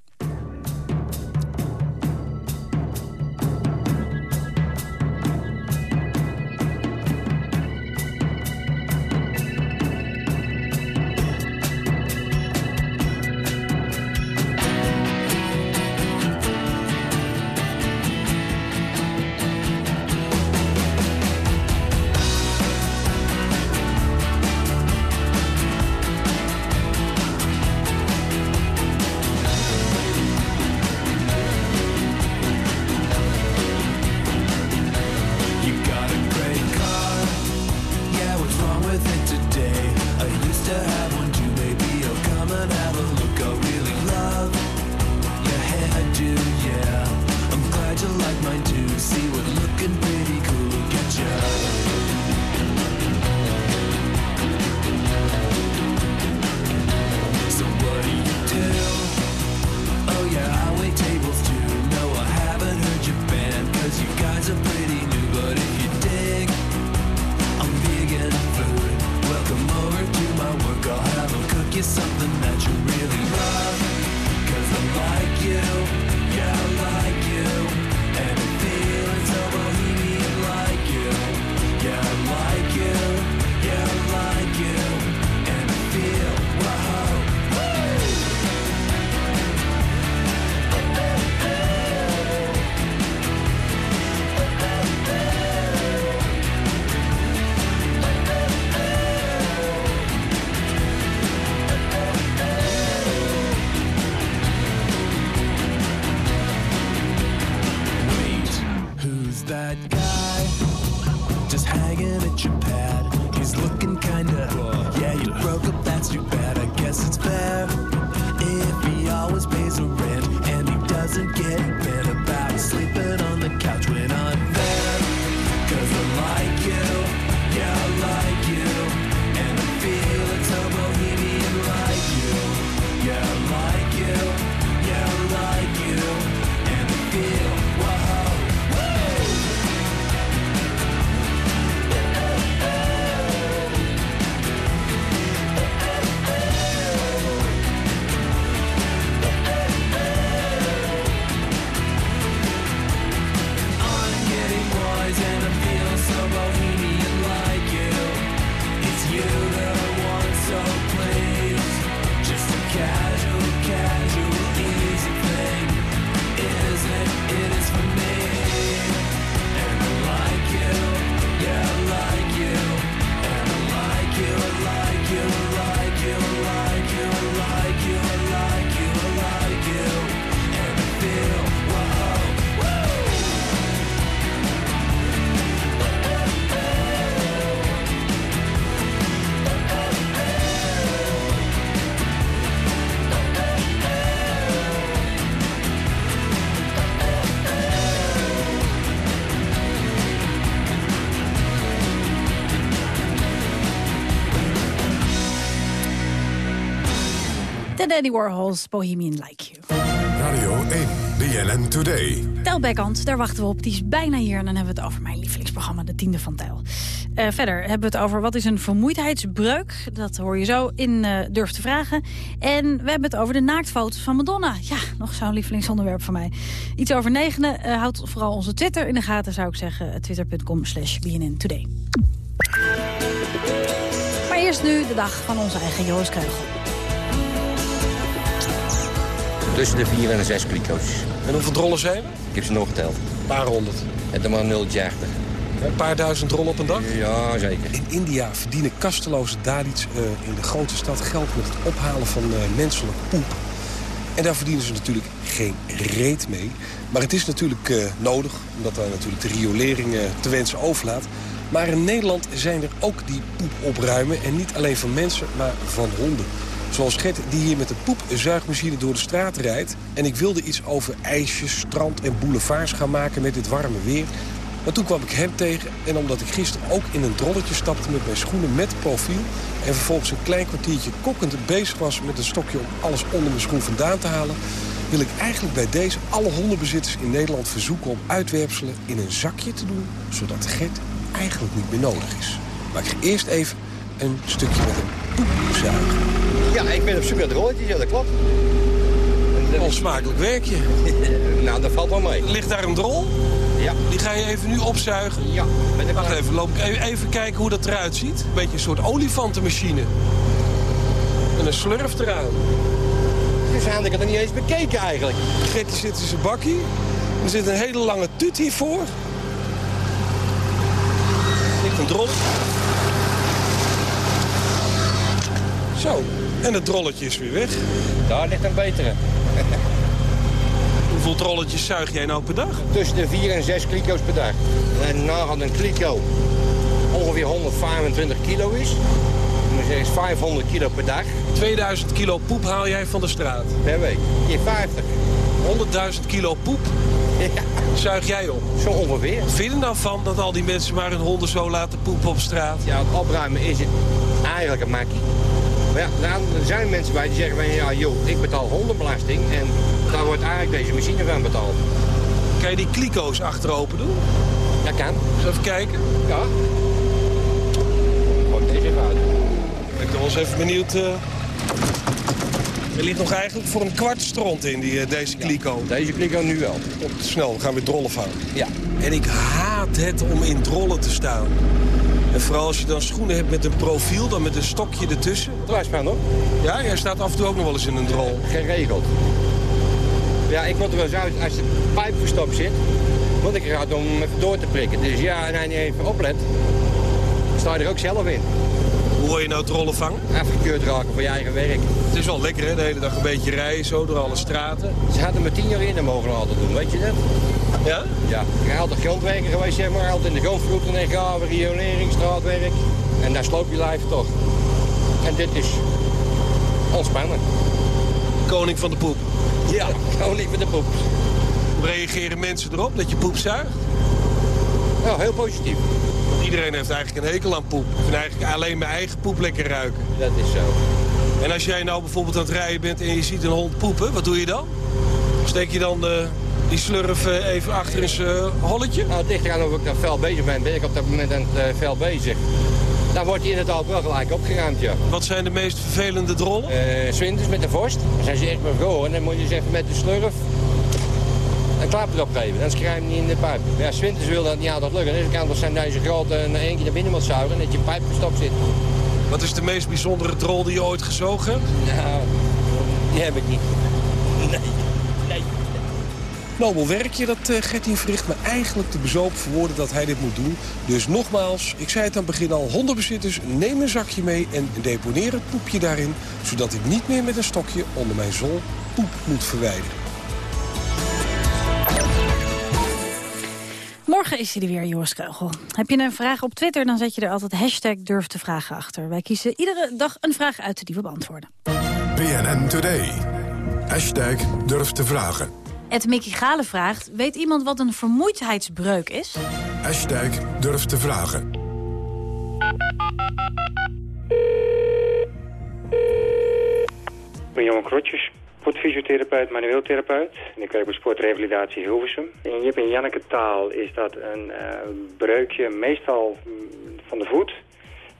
S15: De Danny Warhols, Bohemian Like You.
S13: Radio 1, BNN Today.
S15: Tel daar wachten we op. Die is bijna hier. En dan hebben we het over mijn lievelingsprogramma, de tiende van Tel. Eh, verder hebben we het over wat is een vermoeidheidsbreuk. Dat hoor je zo in eh, Durf te Vragen. En we hebben het over de naaktfoto's van Madonna. Ja, nog zo'n lievelingsonderwerp van mij. Iets over negenen. Uh, houd vooral onze Twitter in de gaten, zou ik zeggen. Twitter.com slash BNN Today. Maar eerst nu de dag van onze eigen Joost Kreugel.
S23: Tussen de 4 en de 6 kliko's.
S24: En hoeveel drollen zijn er?
S23: Ik heb ze nog geteld.
S24: Een paar honderd.
S23: En dan maar 080.
S24: Een paar duizend rollen op een dag?
S23: Ja, zeker.
S24: In India verdienen kasteloze Dalits uh, in de grote stad geld met het ophalen van uh, menselijk poep. En daar verdienen ze natuurlijk geen reet mee. Maar het is natuurlijk uh, nodig, omdat daar natuurlijk de riolering te wensen overlaat. Maar in Nederland zijn er ook die poep opruimen. En niet alleen van mensen, maar van honden. Zoals Gert die hier met de poepzuigmachine door de straat rijdt. En ik wilde iets over ijsjes, strand en boulevards gaan maken met dit warme weer. Maar toen kwam ik hem tegen en omdat ik gisteren ook in een drolletje stapte met mijn schoenen met profiel... en vervolgens een klein kwartiertje kokkend bezig was met een stokje om alles onder mijn schoen vandaan te halen... wil ik eigenlijk bij deze alle hondenbezitters in Nederland verzoeken om uitwerpselen in een zakje te doen... zodat Gert eigenlijk niet meer nodig is. Maar ik eerst even een stukje met een poepzuiger.
S23: Ja, ik ben op zoek naar drolletjes, ja dat klopt.
S24: Onsmakelijk werkje.
S23: nou, dat valt wel mee.
S24: Ligt daar een drol?
S23: Ja.
S24: Die ga je even nu opzuigen?
S23: Ja.
S24: Wacht even, loop ik even, even kijken hoe dat eruit ziet. Een beetje een soort olifantenmachine. En een slurf eraan.
S23: Dus had ik het er niet eens bekeken eigenlijk.
S24: Gertje zit in zijn bakkie. Er zit een hele lange tut hiervoor. Ligt een drol. Zo, en het drolletje is weer weg.
S23: Daar ligt een betere.
S24: Hoeveel drolletjes zuig jij nou per dag?
S23: Tussen de 4 en 6 kliko's per dag. En nagaan een kliko ongeveer 125 kilo is. Dan zeg je 500 kilo per dag.
S24: 2000 kilo poep haal jij van de straat?
S23: Per week. Je 50.
S24: 100.000 kilo poep?
S23: Ja.
S24: Zuig jij op?
S23: Zo ongeveer.
S24: Vind je er nou van dat al die mensen maar hun honden zo laten poepen op straat?
S23: Ja, het opruimen is het eigenlijk een makkie. Maar ja, er zijn mensen bij die zeggen van ja joh, ik betaal hondenbelasting en daar wordt eigenlijk deze machine van betaald.
S24: Kan je die kliko's achteropen doen?
S23: Ja, kan.
S24: Eens even kijken.
S23: Ja. Gewoon deze even uit.
S24: Ik ben wel eens even benieuwd. Uh... Er ligt nog eigenlijk voor een kwart stront in, die, uh, deze kliko.
S23: Ja, deze kliko nu wel.
S24: Op, snel, we gaan weer drollen vangen.
S23: Ja.
S24: En ik haat het om in drollen te staan. En vooral als je dan schoenen hebt met een profiel, dan met een stokje ertussen.
S23: Dwarspan hoor.
S24: Ja, jij staat af en toe ook nog wel eens in een drol.
S23: Geregeld. Ja, ik word er wel eens uit als de pijp verstopt zit. Want ik ga om hem even door te prikken. Dus ja, en hij niet even oplet, sta je er ook zelf in.
S24: Hoe wil je nou drollen vangen?
S23: Afgekeurd raken voor je eigen werk.
S24: Het is wel lekker hè, de hele dag een beetje rijden zo door alle straten.
S23: Ze hadden me tien jaar in mogen laten doen, weet je dat?
S24: Ja?
S23: Ja. Ik ben altijd grondwerker geweest, zeg maar. Altijd in de grondgroepen en gaven, riolering, straatwerk. En daar sloop je lijf toch. En dit is ontspannen.
S24: Koning van de poep.
S23: Ja, koning van de poep.
S24: Hoe reageren mensen erop dat je poep zuigt?
S23: Nou, heel positief.
S24: Iedereen heeft eigenlijk een hekel aan poep. Ik vind eigenlijk alleen mijn eigen poep lekker ruiken.
S23: Dat is zo.
S24: En als jij nou bijvoorbeeld aan het rijden bent en je ziet een hond poepen, wat doe je dan? Steek je dan de, die slurf even achter in zijn holletje?
S23: Nou, het ligt eraan of ik dat vel bezig ben. Ben ik op dat moment aan het uh, vel bezig. Dan wordt hij inderdaad wel gelijk opgeruimd, ja.
S24: Wat zijn de meest vervelende drollen?
S23: Uh, Swinters met de vorst. Dan zijn ze echt maar en dan moet je ze even met de slurf een klap erop geven. Dan schrijf je niet in de pijp. Ja, Swinters wil dat niet altijd lukken. Dus het kan zijn dat je grote en één keer naar binnen moet zuigen en dat je pijp verstopt zit.
S24: Wat is de meest bijzondere drol die je ooit gezogen hebt?
S23: Nou, die heb ik niet.
S24: Nobel werkje dat uh, Gertien verricht, maar eigenlijk te bezopen voor woorden dat hij dit moet doen. Dus nogmaals, ik zei het aan het begin al, hondenbezitters, neem een zakje mee en deponeer het poepje daarin, zodat ik niet meer met een stokje onder mijn zol poep moet verwijderen.
S15: Morgen is hij er weer, Joris Kreugel. Heb je een vraag op Twitter, dan zet je er altijd hashtag durf te vragen achter. Wij kiezen iedere dag een vraag uit die we beantwoorden.
S13: BNN Today. Hashtag durf te vragen.
S15: Ed Mickey Gale vraagt, weet iemand wat een vermoeidheidsbreuk is?
S13: Hashtag durf te vragen.
S25: ben Johan Krotjes, sportfysiotherapeut, manueel therapeut. En ik werk bij Sportrevalidatie Hilversum. In Jip en Janneke taal is dat een eh, breukje, meestal mm, van de voet,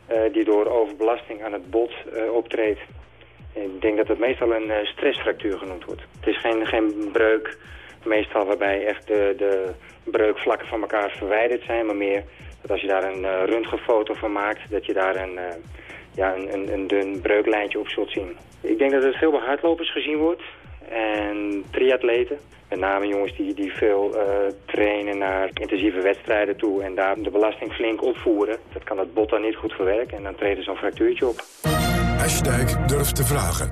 S25: eh, die door overbelasting aan het bot eh, optreedt. Ik denk dat het meestal een eh, stressfractuur genoemd wordt. Het is geen, geen breuk, meestal waarbij echt de, de breukvlakken van elkaar verwijderd zijn, maar meer dat als je daar een eh, röntgenfoto van maakt, dat je daar een, eh, ja, een, een, een dun breuklijntje op zult zien. Ik denk dat het veel bij hardlopers gezien wordt en triatleten. Met name jongens die, die veel trainen naar intensieve wedstrijden toe en daar de belasting flink opvoeren. Dat kan het bot dan niet goed verwerken en dan treedt er zo'n fractuurtje op.
S13: Hashtag durf te vragen.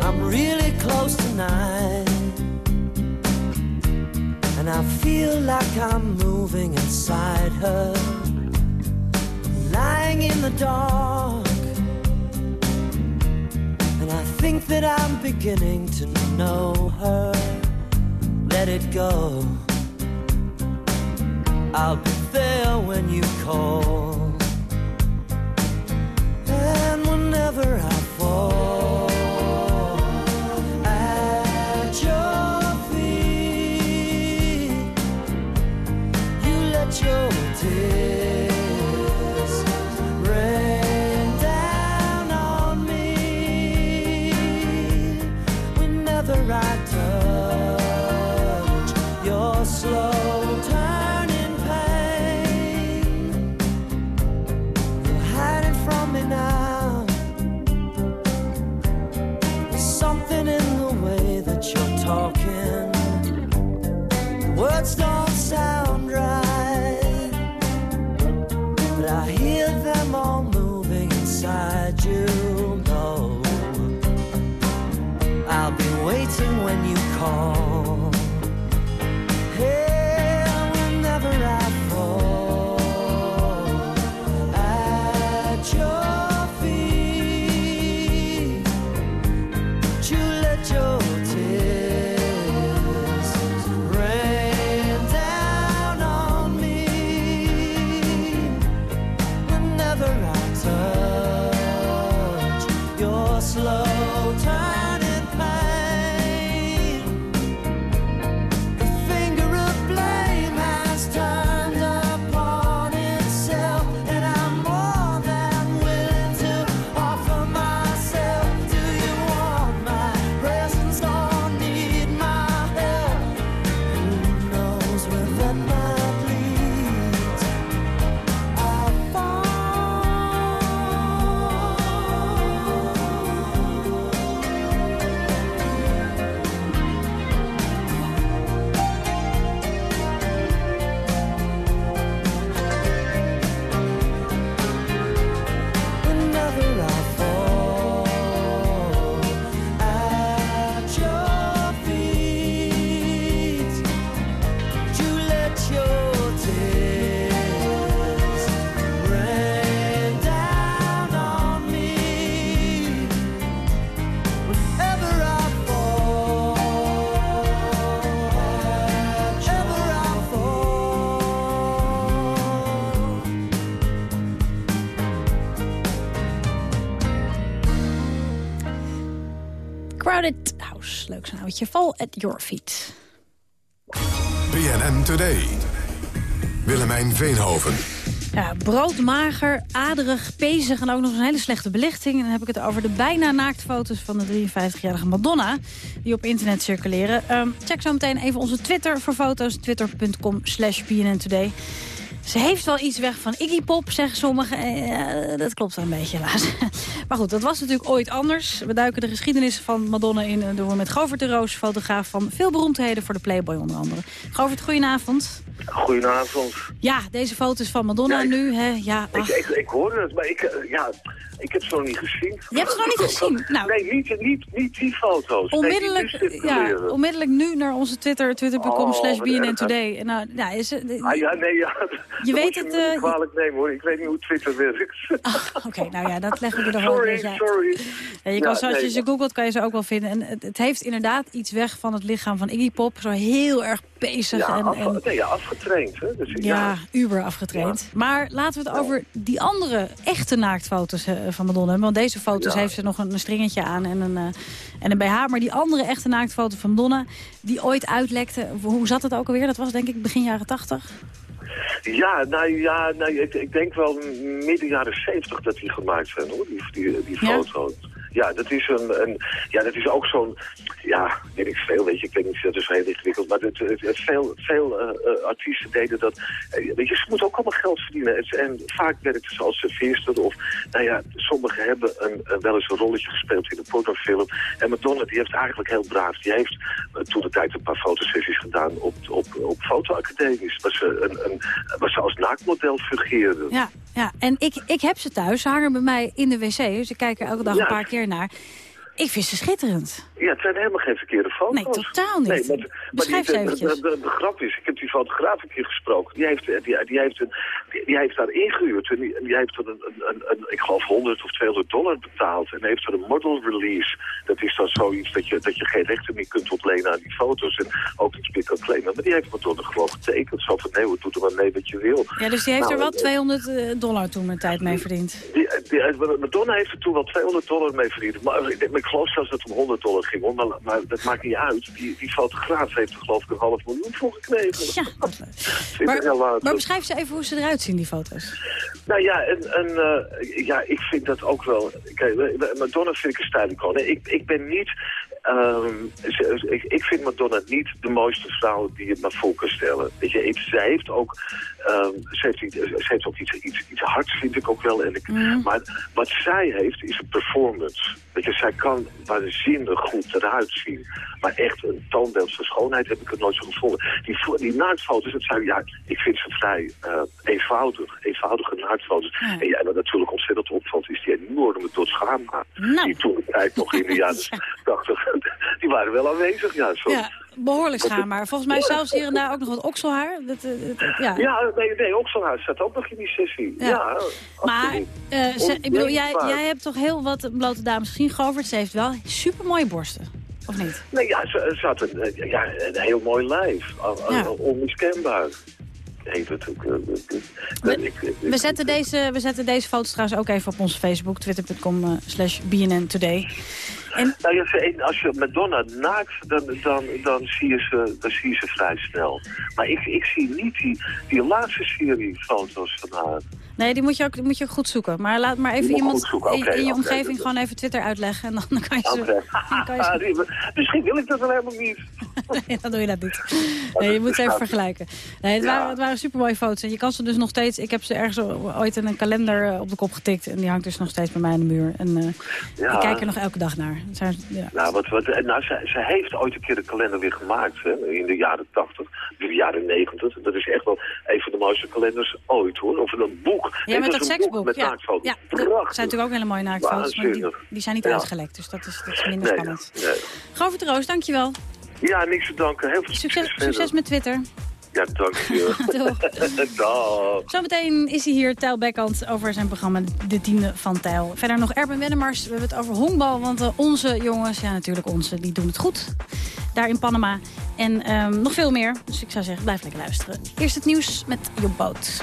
S26: I'm really close tonight. And I feel like I'm moving inside her. Lying in the dark. Think that I'm beginning to know her. Let it go. I'll be there when you call. And whenever I
S15: Crowded House, leuk zo'n oudje. Fall at your feet.
S13: BNN Today. Willemijn Veenhoven.
S15: Ja, broodmager, aderig, pezig en ook nog een hele slechte belichting. En dan heb ik het over de bijna naaktfoto's van de 53-jarige Madonna... die op internet circuleren. Ehm, check zo meteen even onze Twitter voor foto's. Twitter.com slash BNN Today. Ze heeft wel iets weg van Iggy Pop, zeggen sommigen. Eh, dat klopt wel een beetje, helaas. Maar goed, dat was natuurlijk ooit anders. We duiken de geschiedenis van Madonna in... en doen we met Govert de Roos, fotograaf van veel beroemdheden... voor de Playboy onder andere. Govert, goedenavond.
S27: Goedenavond.
S15: Ja, deze foto's van Madonna
S27: Ja, ik-
S15: nu, hè? Ja,
S27: Ik, ik, ik hoorde het, maar ik, eh, ja, ik heb ze nog niet gezien.
S15: Je hebt ze nog niet gezien? Nou.
S27: Nee, niet, niet, niet die foto's.
S15: Onmiddellijk,
S27: nee, die
S15: ja, onmiddellijk nu naar onze Twitter, twitter.com
S27: Oh,
S15: slash BNN. Today. Nou, ja, is, het-
S27: Ah, ja, nee, ja,
S15: Je weet het...
S27: me niet
S15: eh,
S27: kwalijk nemen hoor. Ik weet niet hoe Twitter werkt.
S15: Oké, nou ja, dat leggen we er wel
S27: sorry,
S15: uit.
S27: sorry.
S15: Ja, je kan,
S27: Ja,
S15: zoals je ze googelt, kan je ze ook wel vinden. En het, het heeft inderdaad iets weg van het lichaam van Iggy Pop. Zo heel erg bezig
S27: Ja,
S15: en,
S27: af-
S15: en
S27: nee, ja, afgetraind. Hè? Dus,
S15: ja, uber afgetraind. Maar laten we het over die andere echte naaktfoto's eh, van Madonna. Want deze foto's
S27: Ja.
S15: heeft ze nog een, stringetje aan en een, eh, en een BH. Maar die andere echte naaktfoto van Madonna, die ooit uitlekte. Hoe zat het ook alweer? Dat was denk ik begin jaren tachtig.
S27: Ja, nou ja, nou, ik, ik denk wel midden jaren 70 dat die gemaakt zijn hoor, die, die, foto's. Ja, dat is een, een ja, dat is ook zo'n, ja, weet ik veel, weet je, ik weet niet, dat is heel ingewikkeld, maar het, het, het- veel, veel eh, eh, artiesten deden dat, eh, weet je, ze moeten ook allemaal geld verdienen. Het- en vaak werkten ze als serveerster of, nou ja, sommigen hebben een, wel eens een rolletje gespeeld in een pornofilm. En Madonna, die heeft eigenlijk heel braaf, die heeft toen de tijd een paar fotosessies gedaan op, op, op fotoacademies, waar ze, een, een, waar ze als naaktmodel fungeerde.
S15: Ja, ja. en ik, ik heb ze thuis. Ze hangen bij mij in de wc. Dus ik kijk er elke dag
S27: Ja.
S15: een paar keer naar. Ik vind ze schitterend.
S27: Ja, het zijn helemaal geen verkeerde foto's.
S15: Nee, totaal niet.
S27: Nee, maar, maar
S15: Beschrijf
S27: die,
S15: ze
S27: de,
S15: eventjes.
S27: de, de, de grap is, ik heb die fotograaf een keer gesproken. Die heeft, die, die heeft, een, die, die heeft daar ingehuurd. En die, die heeft er een, een, een, een, ik geloof 100 of 200 dollar betaald. En heeft er een model release. Dat is dan zoiets dat je, dat je geen rechten meer kunt ontlenen aan die foto's. En ook iets meer kan claimen. Maar die heeft Madonna gewoon getekend. Zo van, nee, we doen er maar mee wat je wil.
S15: Ja, dus die heeft
S27: Nou,
S15: er wel
S27: eh,
S15: 200 eh, dollar toen met tijd mee verdiend.
S27: die, die, Madonna heeft er toen wel 200 dollar mee verdiend. Maar denk- ik geloof zelfs dat het om 100 dollar ging. hoor. Maar, maar dat maakt niet uit. Die, die fotograaf heeft er geloof ik een half miljoen voor gekregen.
S15: Ja,
S27: maar,
S15: Maar, beschrijf ze even hoe ze eruit zien, die foto's.
S27: Nou ja, en, en, eh, ja, ik vind dat ook wel... Kijk, Madonna vind ik een stylicoon. Ik, ik ben niet... ehm, ze- ik, ik vind Madonna niet de mooiste vrouw die je maar voor kan stellen. Weet je, ik- zij heeft ook... ehm, ze, heeft, iets- ze heeft ook iets, iets, iets hards, vind ik ook wel. En ik, Maar wat zij heeft, is een performance. Weet je, zij kan waanzinnig goed eruit zien. Maar echt een toonbeeld van schoonheid heb ik er nooit zo gevonden. Die, die naaktfoto's, dat zijn, ja, ik vind ze vrij eh, eenvoudig. Eenvoudige naaktfoto's. En ja, wat natuurlijk ontzettend opvalt, is die enorme tot schaamhaar. Die toen de tijd nog in de jaren 80, die waren wel aanwezig. Ja, zo.
S15: Ja, behoorlijk schaamhaar. Volgens mij zelfs hier en daar ook nog wat okselhaar. Dat, eh, dat- ja.
S27: Ja, nee, nee, Okselhaar staat ook nog in die sessie.
S15: Ja.
S27: Ja,
S15: Maar eh, ze- ik bedoel, jij, jij hebt toch heel wat blote dames gezien, Govert. Ze heeft wel super mooie borsten. Of niet?
S27: Nee, ja, ze, ze had een, eh, ja, een heel mooi lijf.
S15: Ja.
S27: Onmiskenbaar. Eh, eh, eh, ik- ik-
S15: We zetten, deze, we zetten deze foto's trouwens ook even op onze Facebook. Twitter.com eh, slash BNN Today. En
S27: Nou als je Madonna naakt, dan, dan, dan, zie je ze, dan zie je ze vrij snel. Maar ik, ik zie niet die, die laatste serie foto's van haar.
S15: Nee, die moet je ook, die moet je goed zoeken. Maar laat maar even iemand in, je omgeving gewoon even Twitter uitleggen. En dan, kan je ze...
S27: Oké.
S15: dan kan je ze-
S27: Ah, Misschien wil ik dat dan helemaal niet.
S15: Nee, dan doe je dat niet. Nee, je moet ze even vergelijken. Nee, het,
S27: Ja.
S15: waren, het waren supermooie foto's. En je kan ze dus nog steeds... Ik heb ze ergens ooit in een kalender eh, op de kop getikt. En die hangt dus nog steeds bij mij aan de muur. En eh,
S27: Ja.
S15: ik kijk er nog elke dag naar. Zijn, ja.
S27: Nou, wat, wat, en nou, ze, ze heeft ooit een keer de kalender weer gemaakt, hè, in de jaren 80, de jaren 90. Dat is echt wel een van de mooiste kalenders ooit, hoor. Of een boek.
S15: Ja, met dat seksboek.
S27: Met
S15: Ja, ja, er zijn natuurlijk ook hele mooie naaktfoto's. Maar die, die zijn niet
S27: Ja.
S15: uitgelekt. Dus dat is, dat is minder
S27: Nee,
S15: spannend.
S27: nee.
S15: Govert Roos, dankjewel.
S27: Ja, niks te danken. Heel veel succes,
S15: Succes, succes met Twitter.
S27: Ja, dank je.
S15: Doeg.
S27: Dag.
S15: Zometeen is hij hier, Tijl Bekkant, over zijn programma De Tiende van Tijl. Verder nog Erben Wennemars. We hebben het over honkbal, want eh, onze jongens, ja natuurlijk onze, die doen het goed. Daar in Panama. En ehm, nog veel meer. Dus ik zou zeggen, blijf lekker luisteren. Eerst het nieuws met Job Boot.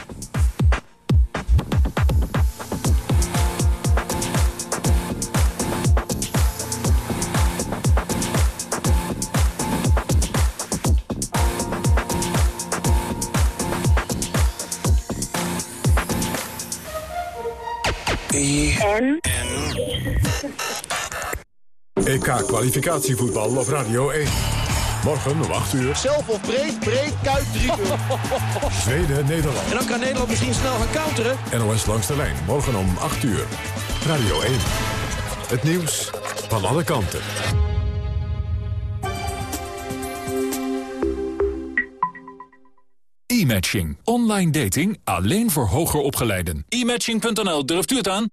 S13: EK-kwalificatievoetbal op Radio 1. Morgen om 8 uur.
S28: Zelf of breed, breed, kuit, drie
S13: Zweden-Nederland.
S28: En dan kan Nederland misschien snel gaan counteren.
S13: NOS langs de lijn. Morgen om 8 uur. Radio 1. Het nieuws van alle kanten.
S29: E-matching. Online dating alleen voor hoger opgeleiden. E-matching.nl, durft u het aan?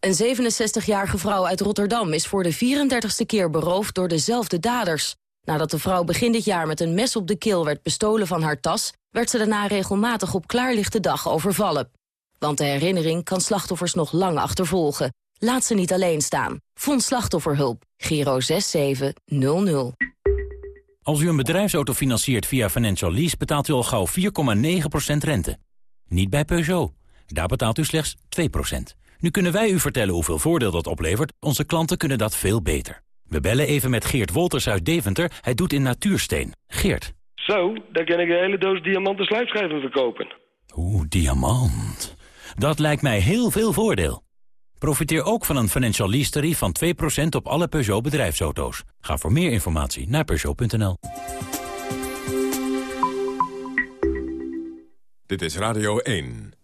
S30: Een 67-jarige vrouw uit Rotterdam is voor de 34ste keer beroofd door dezelfde daders.
S31: Nadat de vrouw begin dit jaar met een mes op de keel werd bestolen van haar tas... werd ze daarna regelmatig op klaarlichte dag overvallen. Want de herinnering kan slachtoffers nog lang achtervolgen. Laat ze niet alleen staan. Vond slachtofferhulp. Giro 6700.
S30: Als u een bedrijfsauto financiert via Financial Lease... betaalt u al gauw 4,9% rente. Niet bij Peugeot. Daar betaalt u slechts 2%. Nu kunnen wij u vertellen hoeveel voordeel dat oplevert. Onze klanten kunnen dat veel beter. We bellen even met Geert Wolters uit Deventer. Hij doet in natuursteen. Geert.
S32: Zo, dan kan ik een hele doos diamanten slijpschijven verkopen.
S30: Oeh, diamant. Dat lijkt mij heel veel voordeel. Profiteer ook van een financial lease tarief van 2% op alle Peugeot bedrijfsauto's. Ga voor meer informatie naar Peugeot.nl.
S13: Dit is Radio 1.